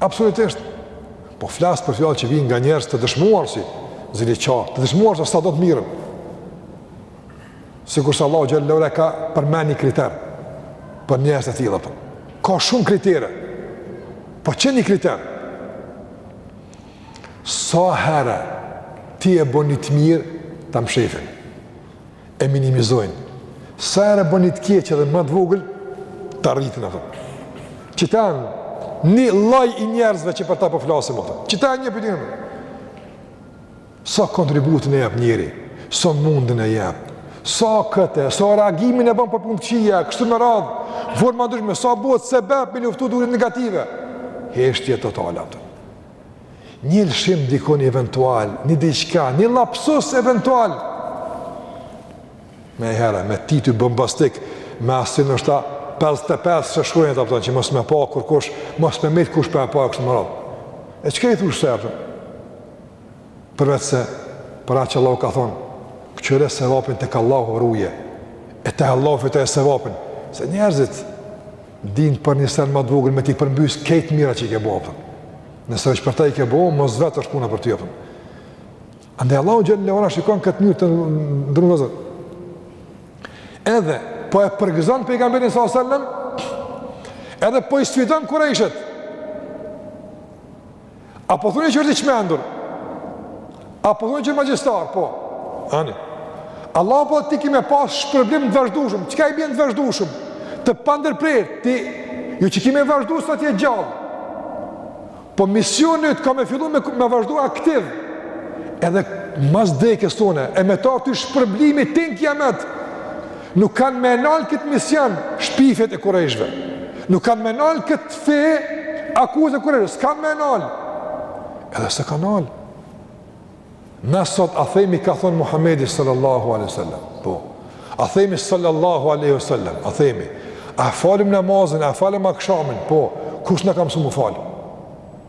Absolutisht. Po flas për fjalë që vijnë nga njerëz të dëshmuar si ziliqarë, të dëshmuar se s'ta do të mirën. Sikurse Allahu xhele ve ala e ka përmend ni kriter për njerëz të tillë. Ka shumë kritere. Po qe një kriter. Sa herë ti e bën një të mirë, ta mshefin. E minimizojnë. Sa herë bën një të keq edhe ma të vogël, ta rritin a kupton. Qe tani një lloj i njerëzve që për ta po flasim a kupton. Qe tani një pyetje. Sa kontributin e jep njeri, sa mundin e jep, sa këtë, sa reagimin e bën për punë të këqija, kështu me radhë, forma t'ndryshme, sa bëhet sebep me luftu dukuritë negative. Heshtje totale a kupton. Një lëshim dikun eventual, një diçka, një lapsus eventual. Menjëherë, me tituj bombastikë, me asi ndoshta 55 e shkrujnë a kupton, që mos me pa kurkush, mos me metë kush pa e pa e kështu me radhë. E çka i thush ksaj a kupton? Përveç se, për atë që Allahu ka thonë, këqyre sevapin tek Allahu ruje, e te Allahu fitoje sevapin, se njerëzit, Din për një sen ma t'vogël me t'i përmbys krejt t'mirat që i ke bo, a kupton. Nëse veç për ta i ke bo, mos vet është puna për ty, a kupton. Andaj Allahu xhele ve ala shikoni këtë mënyrë të nderuar vëllezër. Edhe, po e përgëzon Pejgamberin salallahu alejhi ve selem, edhe po i sfidon kurejshët. A po thune që është i qmendur? A po thune që është magjistar? Po, ani. Allahu po ti ki me pas shpërblim të vazhdueshëm, çka i bjen të vazhdueshëm? Të pandërprerë, ti, jo që ki me vazhdu sa t'je gjallë. Po misioni yt ka me fillu me, me vazhdu aktiv. Edhe mas dekës tënde, e me ta të shpërblimit tën kijamet. Nuk kanë me nalë këtë mision shpifjet e kurejshve. Nuk kanë me nalë këtë fe akuzat e kurejshve. S'e kanë me nalë. Edhe s'e kanë nalë. Na sot, a themi ka thonë Muhammedi sallallahu aleyhi sallam. Po. A themi sallallahu aleyhi sallam. A themi. A falim namazin, a falim akshamin. Po. Kush na ka msu me u falë?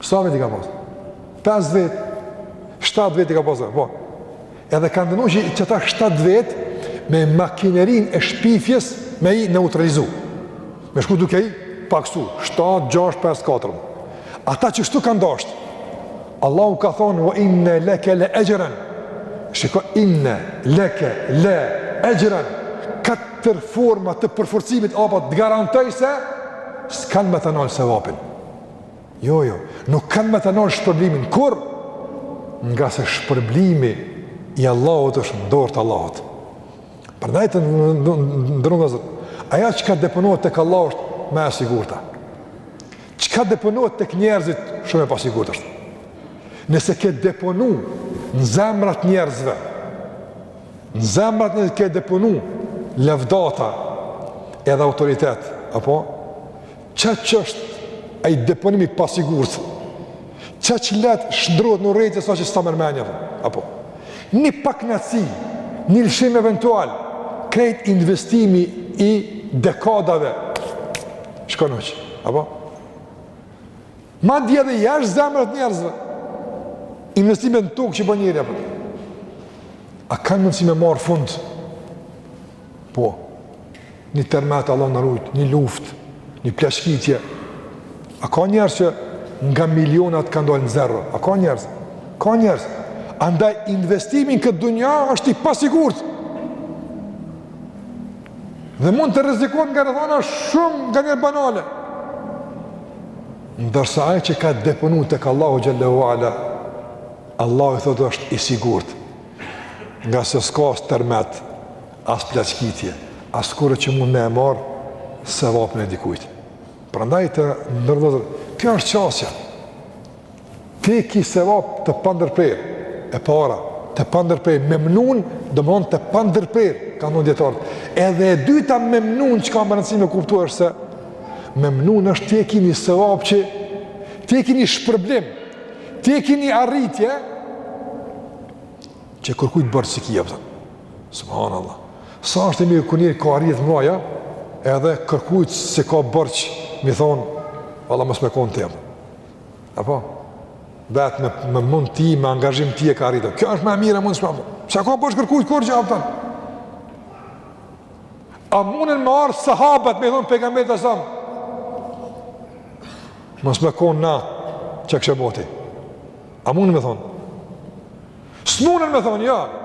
Sa vetë i ka pas? 5 vetë, 7 vetë i ka pas. Po. Edhe kanë mendu që qeta 7 vetë me makinerinë e shpifjes me i neutralizu. Me shku duke i paksu 7 6 5 4. Ata që kështu kanë dashur. Allahu ka thonë wa inna laka la ajran. Shiko inna laka la ajran. Kat tërë forma të përforcimit apo të garantoj se s'kanë me të nalë sevapin. Jo, jo, nuk kanë me të nalë shpërblimin, kurrë. Ngase shpërblimi i Allahut është në dorë të Allahut. Prandaj të nderuar vëllezër, ajo çka deponohet tek Allahu është më e sigurta. Çka deponohet tek njerëzit, shumë e pasigurt është. Nëse ke deponu në zemra të njerëzve, Në zemra të njerëzve ke deponu lëvdata edhe autoritet, apo? Aq është ai deponim i pasigurt? Aq lehtë shndërrohet në urrejtje saqë s'ta merr menja, apo? Një pakënaqësi, një lëshim eventual, krejt investimi i dekadave, shkon huq, apo? Madje edhe jashtë zemrave të njerëzve. Investime në tokë që bën njeri apo. A kanë mundësi me marrë fund? Po, një tërmet Allahu na rujtë, një luftë, një plaçkitje. A ka njerëz që nga milionat kanë dalë në zero? A ka njerëz? Ka njerëz. Andaj investimi në këtë dunja është i pasigurt. Dhe mund të rrezikohet nga rrethana shumë nganjëherë banale. Ndërsa ai që ka deponuar tek Allahu xhel-le ue ala, Allahu i thotë është i sigurt. Ngase s'ka as tërmet, as plaçkitje, askurrë që mund me e marrë sevapin e dikujt. Prandaj të nderuar vëllezër, kjo është qasja. Ti ki sevap të pandërprerë, e para, të pandërprerë, memnun, domethënë të pandërprerë, kanë thonë dijetarët. Edhe e dyta memnun që ka më rëndësi me kuptu është se, memnun është ti e ki një sevap që, ti e ki një shpërblim, ti e ki një arritje, që kërkujt borxh s'i ki, a kupton. Subhanallah. Sa është e mirë kur njeri ka arritje të mdhaja, edhe kërkujt s'e ka borxh, me i thonë, Allah mos me konë të jemë. Apo? Vetë me, me mund t'tij, me angazhim t'tij e ka arritur. Kjo është ma e mirë mund të shpafë. S'ja ka borxh kërkujt kurgja, a kupton? A mundin me ardhë sahabët, me i thonë pejgamberit alejhi selam? Mos me konë na, ça kishe bo ti. A mundin me thonë? S'mundin me thonë, ja. Jo.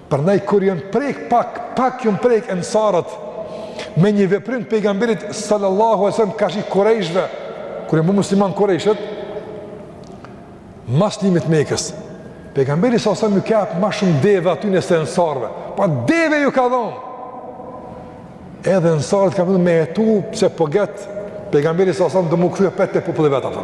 Prandaj kur janë prek pak, pak janë prek ensarët me një veprim të pejgamberit sallallahu alaihi wasallam karshi kurajshve, kur janë bo musliman kurajshët, mas çlirimit t'Mekës. Pejgamberi sallallahu alaihi wasallam ju ka jap ma shumë deve atyne se ensarëve. Pa deve ju ka dhon. Edhe ensarët kanë vënë me hetu pse po get pejgamberi sallallahu alaihi wasallam do me u kthy apet te populli i vet atë.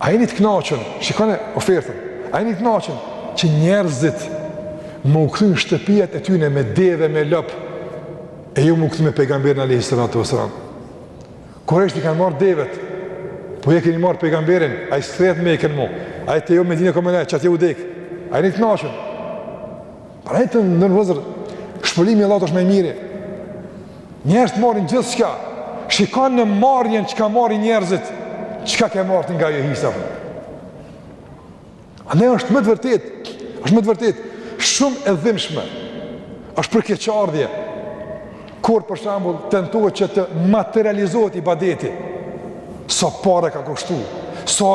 A jeni të kënaqur? Shikoni ofertën. A jeni të kënaqur që njerëzit me u kthy n'shtëpiat e tyre me deve me lopë? E ju me u kthy me pejgamberin alayhi salatu wasalam. Kurejshët i kanë marrë devet, po ju e keni marrë pejgamberin, ai s'kthehet n'Mekën më. Ai te ju n'Medinë ka me nejt qatje u dek. A jeni t'knaqën. Pra të nderum vllezër, shpërblimi i Allahut është ma i miri. Njerëzit marrin gjithçka, shikon në marrjen çka marrin njerëzit, çka ke marrë ti nga ajo hise. Edhe është me të vërtetë, është me të vërtetë, shumë e dhimshme, është për keqardhje, kur për shembull tentohet që të materializohet ibadeti, sa pare ka kushtu, sa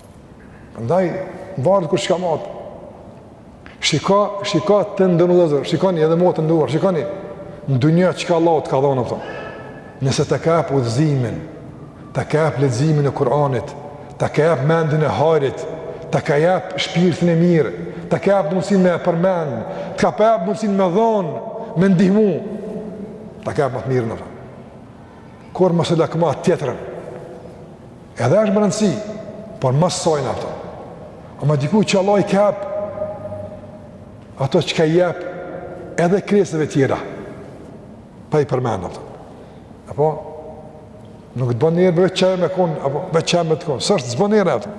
Ndaj, varet kush çka mat. Shika, shika të nderum vllezër, shikani edhe motra të nderuara, shikani në dunja çka Allahu t'ka dhonë, a kupton. Nëse ta ka jap udhëzimin, ta ka jap leximin e Kur'anit, ta ka jap mendjen e hajrit, ta ka jap shpirtin e mirë, ta ka jap mundësinë me e përmend, ta ka jap mundësinë me dhonë, me ndihmu, ta ka jap ma të mirën, a kupton. Kurrë mos e lakmo atë tjetrën. Edhe është me rëndësi, por më sojnë, a kupton. Ama dikujt që Allahu i ka jap ato çka i jep edhe krijesave tjera. Pa i përmend, a kupton. Apo nuk të bën nder veç me kon apo veç me t'kon. S'është, s'bon nder ato.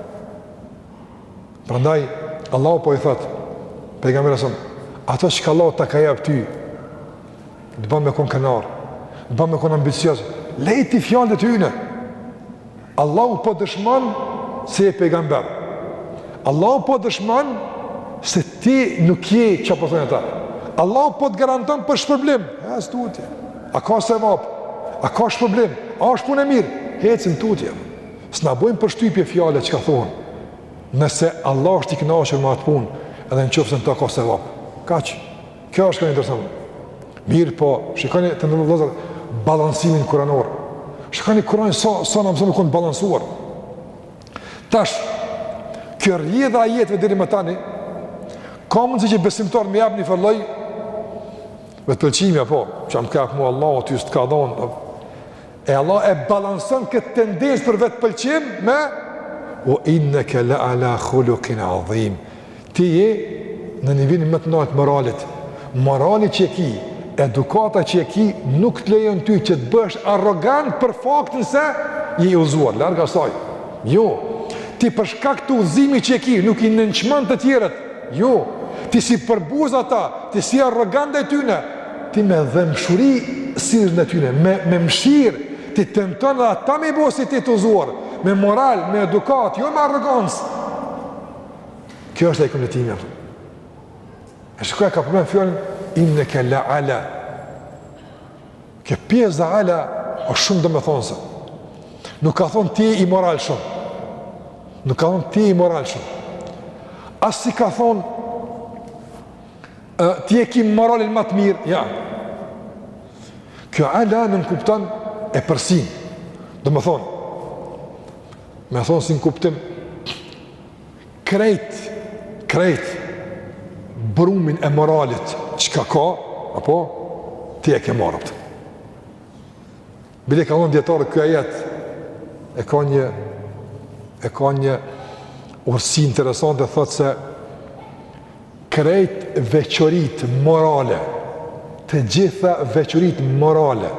Prandaj Allahu po i thot pejgamberit alejhi selam ato çka Allahu ta ka jep ty Të ban me konë krenar, të ban me konë ambicioz, leji ti fjalët e tyne. Allahu po dëshmon se je pejgamber. Allahu po dëshmon se ti nuk je çka po thonë ata. Allahu po të garanton për shpërblim. E, ec tutje. A ka sevap? A ka shpërblim? A është punë e mirë? Hecim tutje. S'na bojnë përshtypje fjalët çka thonë. Nëse Allahu është i kënaqur me atë punë, edhe në qoftë se në të ka sevap. Kaq. Kjo është interesant. Mirëpo, shikoni të nderuar vëllezër, balansimin kuranor. Shikoni Kuranin sa, sa na mëson me konë balansuar. Tash, kjo rrjedha e ajeteve deri më tani, ka mundësi që besimtarit me ia bo një farë lloj vetëpëlqimi, apo, çka m'ka mu Allahu, ty s'ta ka dhonë, E Allahu e balanson këtë tendencë për vetëpëlqim me Ue inneke le ala hulukin adhim Ti je në nivelin më të naltë të moralit Morali që e ki, edukata që e ki Nuk të lejon ty që të bëhesh arrogant për faktin se Je i udhëzuar, larg asaj Jo, ti për shkak të udhëzimit që e ki Nuk i nënçmon të tjerët Jo, ti s'i përbuz ata, ti s'je arrogant ndaj tyne, ti me dhembshuri sillesh ndaj tyne, me me mëshirë, ti tenton edhe ata me i bo si ti të udhëzuar, me moral, me edukatë, jo me arrogancë. Kjo është e komentimi, a kupton. E shiko e ka përmend fjalën, inneke le ala. Kjo pjesëza ala është shumë domethonëse. Nuk ka thonë ti je i moralshëm. Nuk ka thonë ti je i moralshëm. As s'i ka thonë ti e ki moralin më të mirë. Jo. Kjo ala nënkupton epërsinë. Domethonë. Me thonë si nënkuptim. krejt, krejt brumin e moralit çka ka, apo, ti e ke marrë, kupton. Bile ka thonë dijetarët ky ajet, e ka një, e ka një urtësi interesante thotë se Krejt veçoritë morale, të gjitha veçoritë morale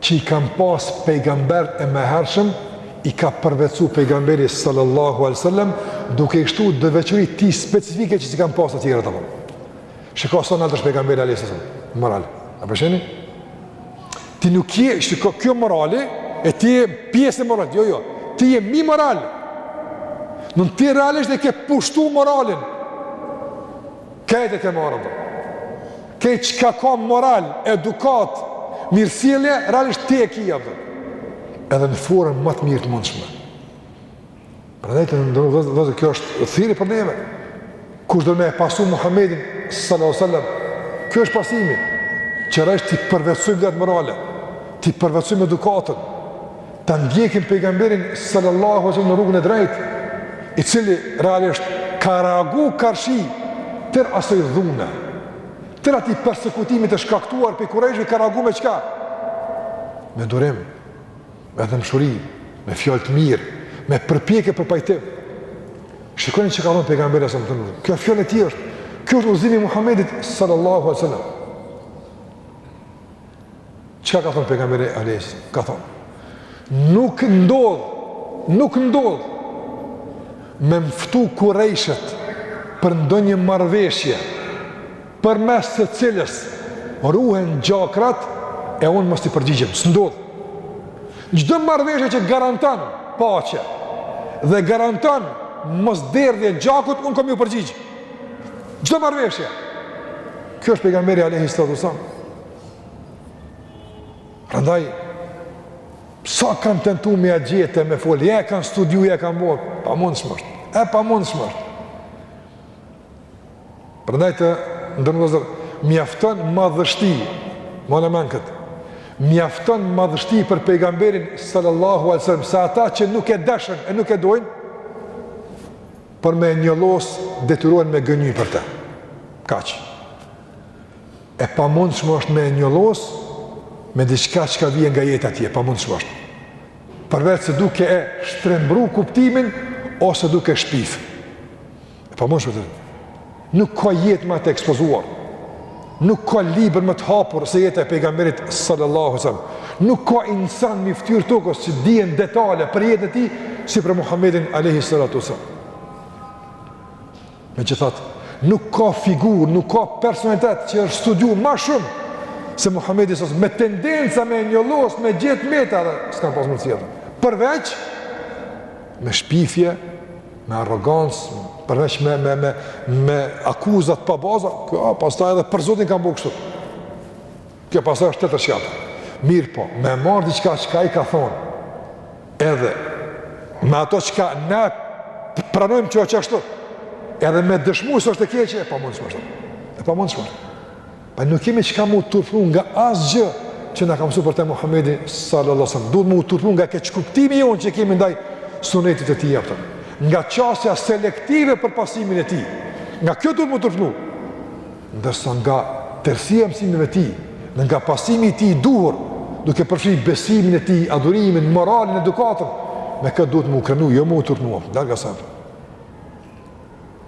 që i kanë pas pejgamberët e mëhershëm, i ka përvetësu pejgamberi sallallahu alejhi ve sel-lem, duke i shtu dhe veçoritë e tij specifike që s'i kanë pas të tjerët, apo. Shiko sa naltë është pejgamberi alejhi selam, morale. A po e shihni? Ti nuk je, shiko, kjo morali, e ti je pjesë e moralit, jo, jo, ti je mi moral, në ti realisht e ke pushtu moralin, krejt e ke marrë, apo. krejt çka ka moral, edukatë, mirësjellje, realisht ti e ki, apo. edhe në formën më të mirë të mundshme. Prandaj të nderuar vllezër kjo është thirrje për neve. Kush don me e pasu Muhammedin, sallallahu sallam, kjo është pasimi, që realisht t'i përvetsojmë ato morale, t'i përvetsojmë edukatën, ta ndjekim pejgamberin, sallallahu sallam, në rrugën e drejtë, i cili realisht ka reagu karshi tërë asaj dhune, tërë atij persekutimi të shkaktuar prej kurejshve, ka reagu me çka? Me durim. me dhembshuri, me fjalë të mirë, me përpjekje për pajtim. Shikoni çka ka thonë pejgamberi alejhi selam. Kjo fjala e tij është, ky është udhëzimi i Muhamedit sallallahu alaihi wasallam. Çka ka thonë pejgamberi alejhi? Ka thonë: Nuk ndodh, nuk ndodh me m'ftu kurejshët për ndonjë marrëveshje përmes së cilës ruhen gjakrat e unë mos t'i përgjigjem. S'ndodh. Çdo marrëveshje që garanton paqe dhe garanton mos derdhje t'gjakut, unë kam m'ju përgjigj. Çdo marrëveshje. Ky është pejgamberi alayhi salatu sallam. Prandaj sa kanë tentu me ia gjetë, me folë, ja kanë studiu, ja kanë bërë, e pamundshme është. E pamundshme është. Prandaj të nderuar vllezër mjafton madhështi, mona mankët. Mjafton madhështi për pejgamberin sallallahu alaihi wasallam se ata që nuk e deshën e nuk e dojnë për me e njollos detyrohen me gënjy për të. Kaq. E pamundshme është me e njollos me diçka çka vjen nga jeta e tij, e pamundshme është. Përveçse duke e shtrembru kuptimin ose duke shpif. E pamundshme është. Nuk ka jetë ma të ekspozuar. Nuk ka libër më të hapur se jeta e pejgamberit sallallahu sallam. Nuk ka insan mbi ftyrë të tokës që dihen detale për jetën e tij si për Muhammedin aleyhi sallatu sallam. Megjithatë, nuk ka figurë, nuk ka personalitet që është studiu ma shumë se Muhammedi sallam. Me tendenca me e njollos, me gjet meta edhe s'kanë pas mundësi ata, përveç me shpifje, me arrogancë, përveç me, me, me, me akuza të pabaza, kjo a, pastaj edhe për Zotin kanë bo kështu. Kjo pastaj është tjetër çka. Mirëpo, me marrë diçka çka ai ka thonë, edhe me ato çka na pranojmë që o qashtu, edhe me dëshmu se është e keqe, e pamundshme është. E pamundshme është. Po nuk kemi çka m'u turpnu nga asgjë që na ka mësuar për te Muhamedi sallallahu alaihi wasallam. Duhet m'u turpnu nga keqkuptimi jonë që kemi ndaj sunetit të tij apo. Nga qasja selektive për pasimin e tij. Nga kjo duhet m'u turpnu. Ndërsa nga tërësia e mësimeve të tij, dhe nga pasimi i tij i duhur, duke përfshirë besimin e tij, adhurimin, moralin, edukatën, me këtë duhet m'u krenu, jo m'u turpnu. Dalga sa.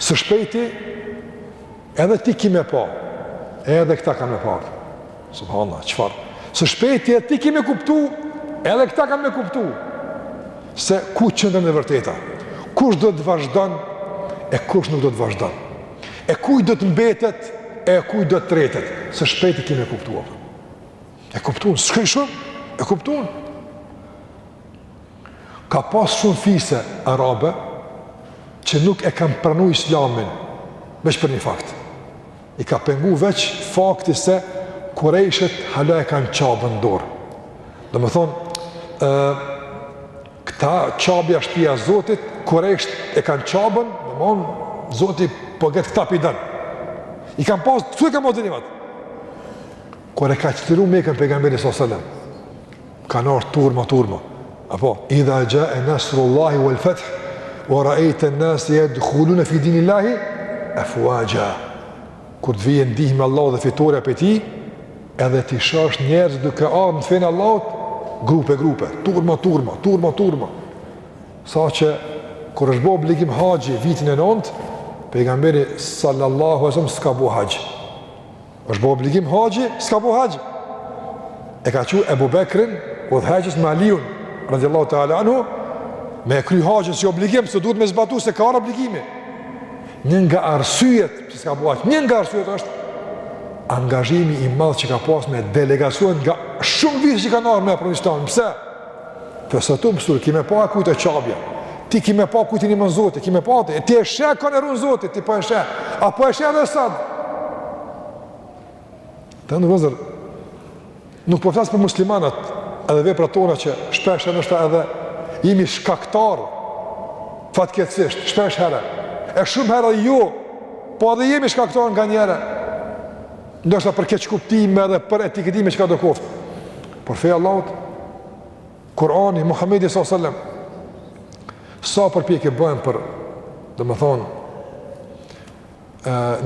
Së shpejti edhe ti ki me pa, edhe këta kanë me pa. Subhanallah, çfarë? Së shpejti edhe ti ki me kuptu, edhe këta kanë me kuptu. Se ku qëndron e vërteta? Kush do të vazhdon e kush nuk do të vazhdon? E kujt do të mbetet e kujt do të tretet? Së shpejti ki me kuptu. E kuptun, s'shkoi shumë, e kuptun. Ka pas shumë fise arabe që nuk e kanë pranu Islamin veç për një fakt. I ka pengu veç fakti se kurejshët hala e kanë Qaben n'dorë. Domethënë, këta Qabja shtëpia e Zotit, kurejshët e kanë Qaben, domethonë Zoti veç këta po i don. I kanë pas, kështu i kanë pas bindjet? Kur e ka çliru Mekën pejgamberi sallallahu alajhi wasallam, Kanë ardhë turma, turma. Apo, idha xhae nasrullahi wal feth, wa raejten nase jedhulune fi dinil-lahi efuaxha. Kur të vjen ndihma e Allahut dhe fitorja prej tij, edhe t'i shohsh njerëzë duke ardh në fenë e Allahut, grupe, grupe, turma, turma, turma, turma. Saqë, kur është bo obligim haxhi vitin e nëntë, pejgamberi sallallahu alejhi ve selem s'ka bo haxh. është bo obligim haxhi, s'ka bo haxh. E ka çu Ebu Bekrin, udhëheqës me Aliun, radijallahu teala anhu, me e kry haxhin si obligim, se duhet me zbatu, se ka ardh obligimi. Një nga arsyet, pse s'ka bo haxh, një nga arsyet është, angazhimi i madhë që ka pas me delegacion nga shumë vise që kanë ardh me pranu Islamin. Pse? Për sa tu pësur, ki me pa e kujt është Qabja, ti ki me pa kujt i ndihmon Zoti, ki me pa ti, e ti e sheh kënd e run Zoti, ti pa e sheh, a po e sheh edhe sot. Të në vëzër, nuk po flasë për muslimanët edhe veprat tona që shpeshherë ndoshta edhe jemi shkaktarë, fatkeqësisht, shpeshherë, e shumë herë jo, po edhe jemi shkaktarë nga nganjëherë, Ndoshta për keqkuptime edhe për etiketime çka do koftë. Por feja e Allahut Kurani Muhamedi sallallahu alaihi wasallam sa përpjekje bëhen për domethonë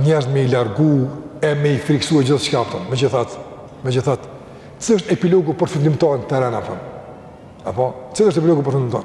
njerëz me i largu e me i friksu e gjithçka tjetër, megjithatë, megjithatë, cili është epilogu përfundimtar në terren, apo, cili është epilogu përfundimtar?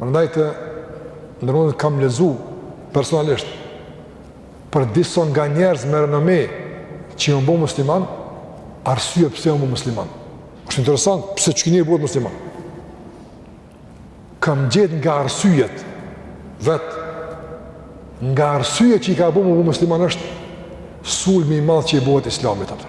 Prandaj të nderumit kam lexu personalisht për disa nga njerëz me renome që janë bërë musliman, arsye pse janë bërë musliman. Është interesant pse çkini bëhet musliman. Kam gjetë nga arsyet vet nga arsyet që i ka bo me u bo musliman është sulmi i madh që i bëhet islamit, apo.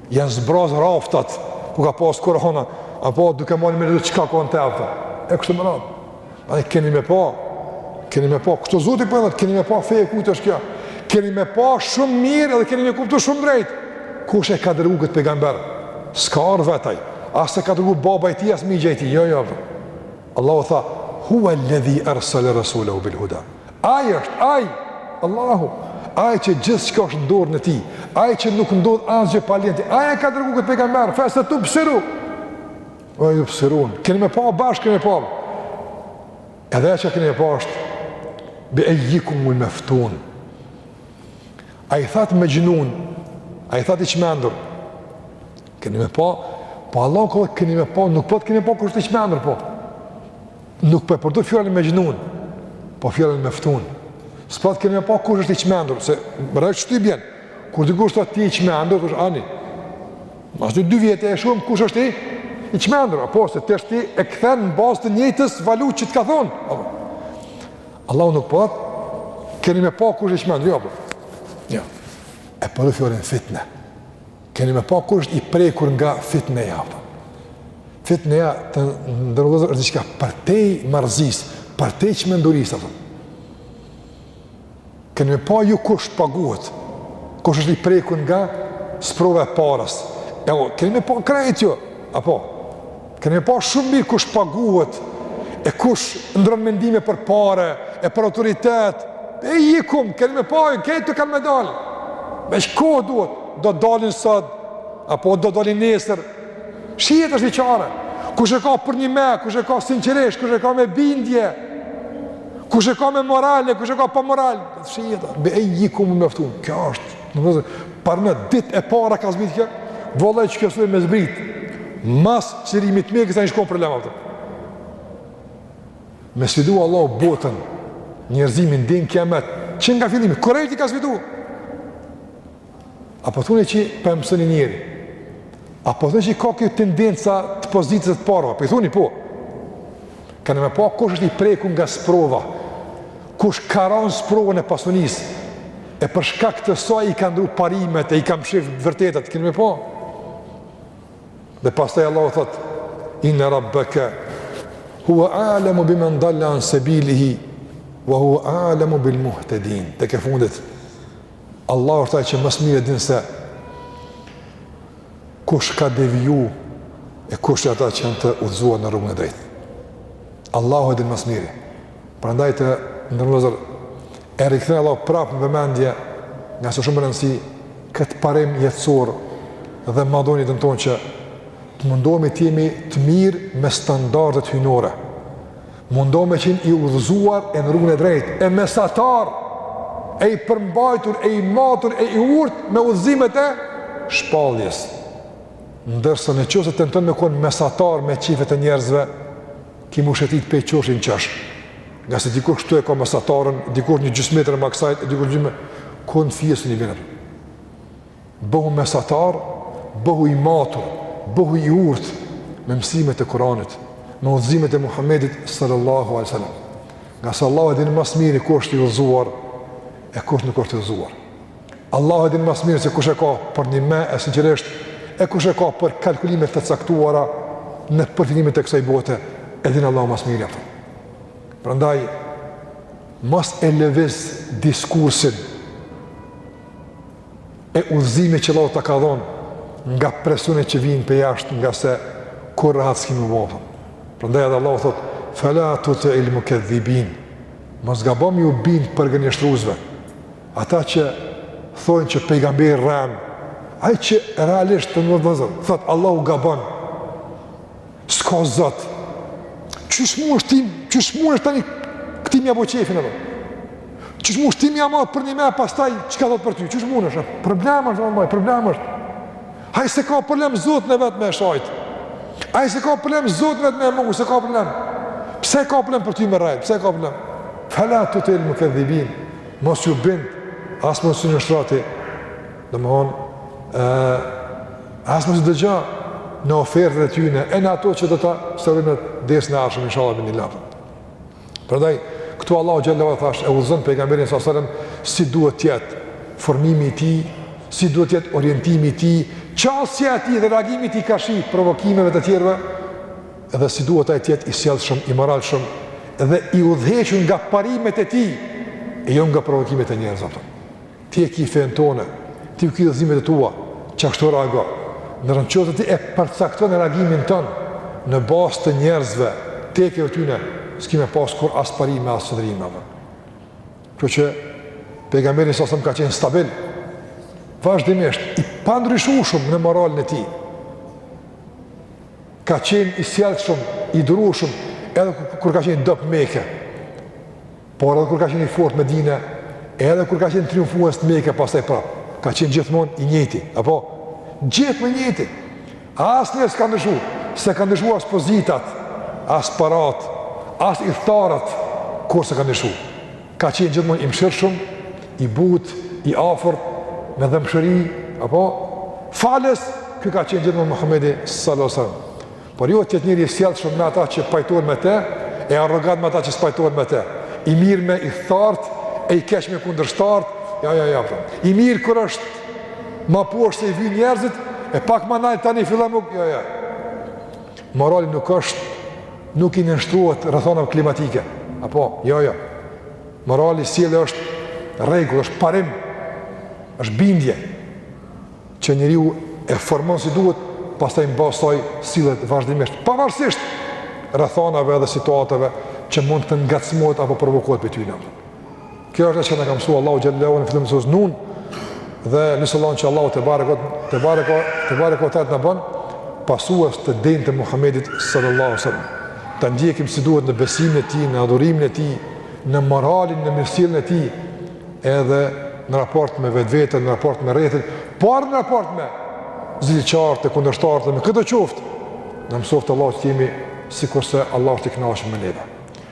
Janë zbrazë raftat, ku ka pasë Kur'ana, apo duke marrë me lexu çka ka në të vërtetë. E kështu me radhë. A e keni me pa, keni me pa, kështu Zoti po thotë, keni me pa feja e kujt është kjo. Keni me pa shumë mirë edhe keni me kuptu shumë drejt kush e ka dërgu këtë pejgamber. S'ka ardh vetë ai. As e ka dërgu baba i tij, as mixha i tij. Jo, jo. Allahu tha, huvel-ledhi ersele resulehu bil huda. Ai është, Ai, Allahu, Ai që gjithçka është n'dorën e tij, Ai që nuk ndodh asgjë pa lejen e tij, Ai e ka dërgu këtë pejgamber, fe setubsiru ve jubsirun, keni me pa bashkë, keni me pa. Edhe çka keni me pa është, bi ejjikumul meftun. A i thatë mexhnun, a i thatë i çmendur, keni me pa, po Allahu keni me pa, nuk po thotë keni me pa kush është i çmendur, po. Nuk po e përdor fjalën mexhnun, po fjalën meftun. S'po thotë keni me pa kush është i çmendur, se rreth qaty bjen. Kur dikush thotë ti i çmendur, thush ani. Mas dy vjet e shohim kush është i çmendur, apo se ti ti e kthen në bazë të njëjtës valutë që të ka thon. Allahu nuk po thotë keni me pa kush i çmendur, jo. Jo. E përdor fjalën fitnë. Keni me pa kush është i prekur nga fitneja. Fitneja të nderuar vëllezër është diçka përtej marrëzisë, përtej çmendurisë. Keni me pa ju kush paguhet, kush është i prekur nga sprova e parës. E o, keni me pa krejt ju, apo? Keni me pa shumë mirë kush paguhet, e kush ndrron mendime për pare, e për autoritet, ejjikum, keni me pa, e krejt kanë me dalë, veç kohë duhet, do dalin sot, apo do dalin nesër, shihet ashiqare, kush e ka përnjëme, kush e ka sinqerisht, kush e ka me bindje, kush e ka me moral, e kush e ka pa moral, shihet, bi ejjikumul meftun, kjo është, Vëllezër, prej n'ditët e para ka zbrit kjo, vallahi qekjo sure me zbrit, mas çlirimit t'Mekës nuk ish kon problem vëtër. Me sfidu Allahu botën, njerëzimin deri n'kijamet, që nga fillimi, krejt i ka sfidu. Apo thuni që po e mëson njeri, apo thuni që ka kjo tendenca të pozitës të parave, po i thuni po, kanë me pa kush është i prekur nga sprova, Kush ka rënë sprovën e pasunisë, e për shkak të saj i ka ndru parimet, e i ka mshif vërtetat, keni me pa. Dhe pastaj Allahu thot, inne rabbeke, hua alemu bimen dalla an sebilihi, wa hua alemu bil muhtedin, tek e fundit. Allahu është ai që më së miri e din se, kush ka deviju, e kush ata që janë të udhëzuar në rrugën e drejtë. Allahu e din më së miri. Prandaj të nderum vllezër, e rikthen Allahu prapë në vëmendje, ngase shumë rëndësi, këtë parim jetësor dhe madhor, tenton që të mundohemi të jemi të mirë me standardet hyjnore. Mundohemi me qenë i udhëzuar e në rrugën e drejtë, e mesatar, e i përmbajtur, e i matur, e i urtë me udhëzimet e shpaljes. Ndërsa në qoftë se tenton me konë mesatar me qejfet e njerëzve, Ki me u shetit prej qoshi n'qosh, ngase dikush këtu e ka mesataren, dikush një gjysë metër ma kësajt, dikush një gjysë me... Kurrë n'fije s'i vjen. Bëhu mesatar, bëhu i matur, bëhu i urtë me mësimet e Kuranit, me udhëzimet e Muhammedit sallallahu alai sallam. Ngase Allahu e din ma s'miri kush është i udhëzuar e kush nuk është i udhëzuar. Allahu e din më së miri se kush e ka përnime e sinqerisht e kush e ka për kalkulime të caktuara në përfitimet e kësaj bote, e din Allahu më së miri atë. Prandaj mos e lëviz diskursin e udhëzimit që Allahu ta ka dhonë nga presionet që vijnë prej jashtë ngase kurrë rahat s'ki me u bo. Prandaj edhe Allahu thot, fela tuti'il mukedhdhibin, mos gabo me ju bind përgënjeshtruesve. Ata që thonë që pejgamberi rren, ai që realisht të më dhëzën, thotë Allahu gabon, s'ka Zot, qysh munesh ti, qysh munesh tani këtij me ja bo qefin edhe, qysh munesh ti me ja marrë përnime, pastaj çka thotë për ty, qysh munesh, problem është, maj, problem është, ai s'e ka problem Zotin e vet me shajtë, ai s'e ka problem Zotin e vet me mohu, s'e ka problem, pse ka problem për ty me rrejtë, pse ka problem, fela tuti'il mukedhdhibin, Mos ju bind as mos ju nënshtro ti, domethonë, as mos i dëgjo në ofertën e tyne, e në ato që do ta shohim në dersin e ardhshëm, inshallah bi idhnilah. Prandaj, këtu Allahu xhel-le, thashë, e udhëzon pejgamberin alejhi selam, si duhet t'jetë formimi i tij, si duhet t'jetë orientimi i tij, qasja e tij dhe reagimi i tij karshi provokimeve të tjerëve, Dhe si duhet ai të jetë i sjellshëm, i moralshëm dhe i udhëhequr nga parimet e tij e jo nga provokimet e njerëzve. Ti e ki fenë tonë, ti i ki udhëzimet e tua, qashtu reago. N'qoftë ti e përcakton reagimin tënd në bazë të njerëzve tekeve tyne, s'ki me pas kurrë as parime as qëndrime, apo. Kështu që pejgamberi sallallahu alaihi wasallam ka qenë stabil, vazhdimisht i pandryshueshëm në moralin e tij. Ka qenë i sjellshëm, i durueshëm edhe kur ka qenë i dobët n'Mekë. Por edhe kur ka qenë i fortë n'Medinë, edhe kur ka qenë triumfues në Mekë pastaj prap. Ka qenë gjithmonë i njëjti, apo gjithmonë i njëjti. Asnjëherë s'ka ndryshuar, s'e ka ndryshuar as pozitat, as parat, as ithtarët kurrë s'e ka ndryshuar. Ka qenë gjithmonë i mëshirshëm, i butë, i afërt, me dhëmshëri, apo falës, ky ka qenë gjithmonë Muhamedi sallallahu alaihi wasallam. Por jo të jetë njeri i sjellshëm me ata që pajtohen me të, e arrogant me ata që s'pajtohen me të. I mirë me ithtart, e i keq me kundërshtart. Jo, jo, jo. I mirë kur është ma poshtë se i vyjnë njerëzit, e pak ma nalt tani fillon me, jo, jo. Morali nuk është, nuk i nënshtrohet rrethanave klimatike. Apo, jo, jo. Morali sjellja është rregull, është parim, është bindje që njeriu e formon si duhet, pastaj mbas saj sillet vazhdimisht pavarësisht rrethanave dhe situatave që mund të ngacmohet apo provokohet prej tyre. Kjo është që na ka mësuar Allahu xhelle në fillim sures Nun dhe lus Allahun që Allahu tebareke ve teala të na bën pasues të denjë të Muhamedit sallallahu alaihi wasallam. Ta ndjekim si duhet në besimin e tij, në adhurimin e tij, në moralin, në mirësinë e tij, edhe në raport me vetveten, në raport me rrethin, por në raport me ziliqarët e kundërshtarët, me këto qoftë, na mësoftë Allahu të jemi sikurse Allah është i knaqshëm me neve.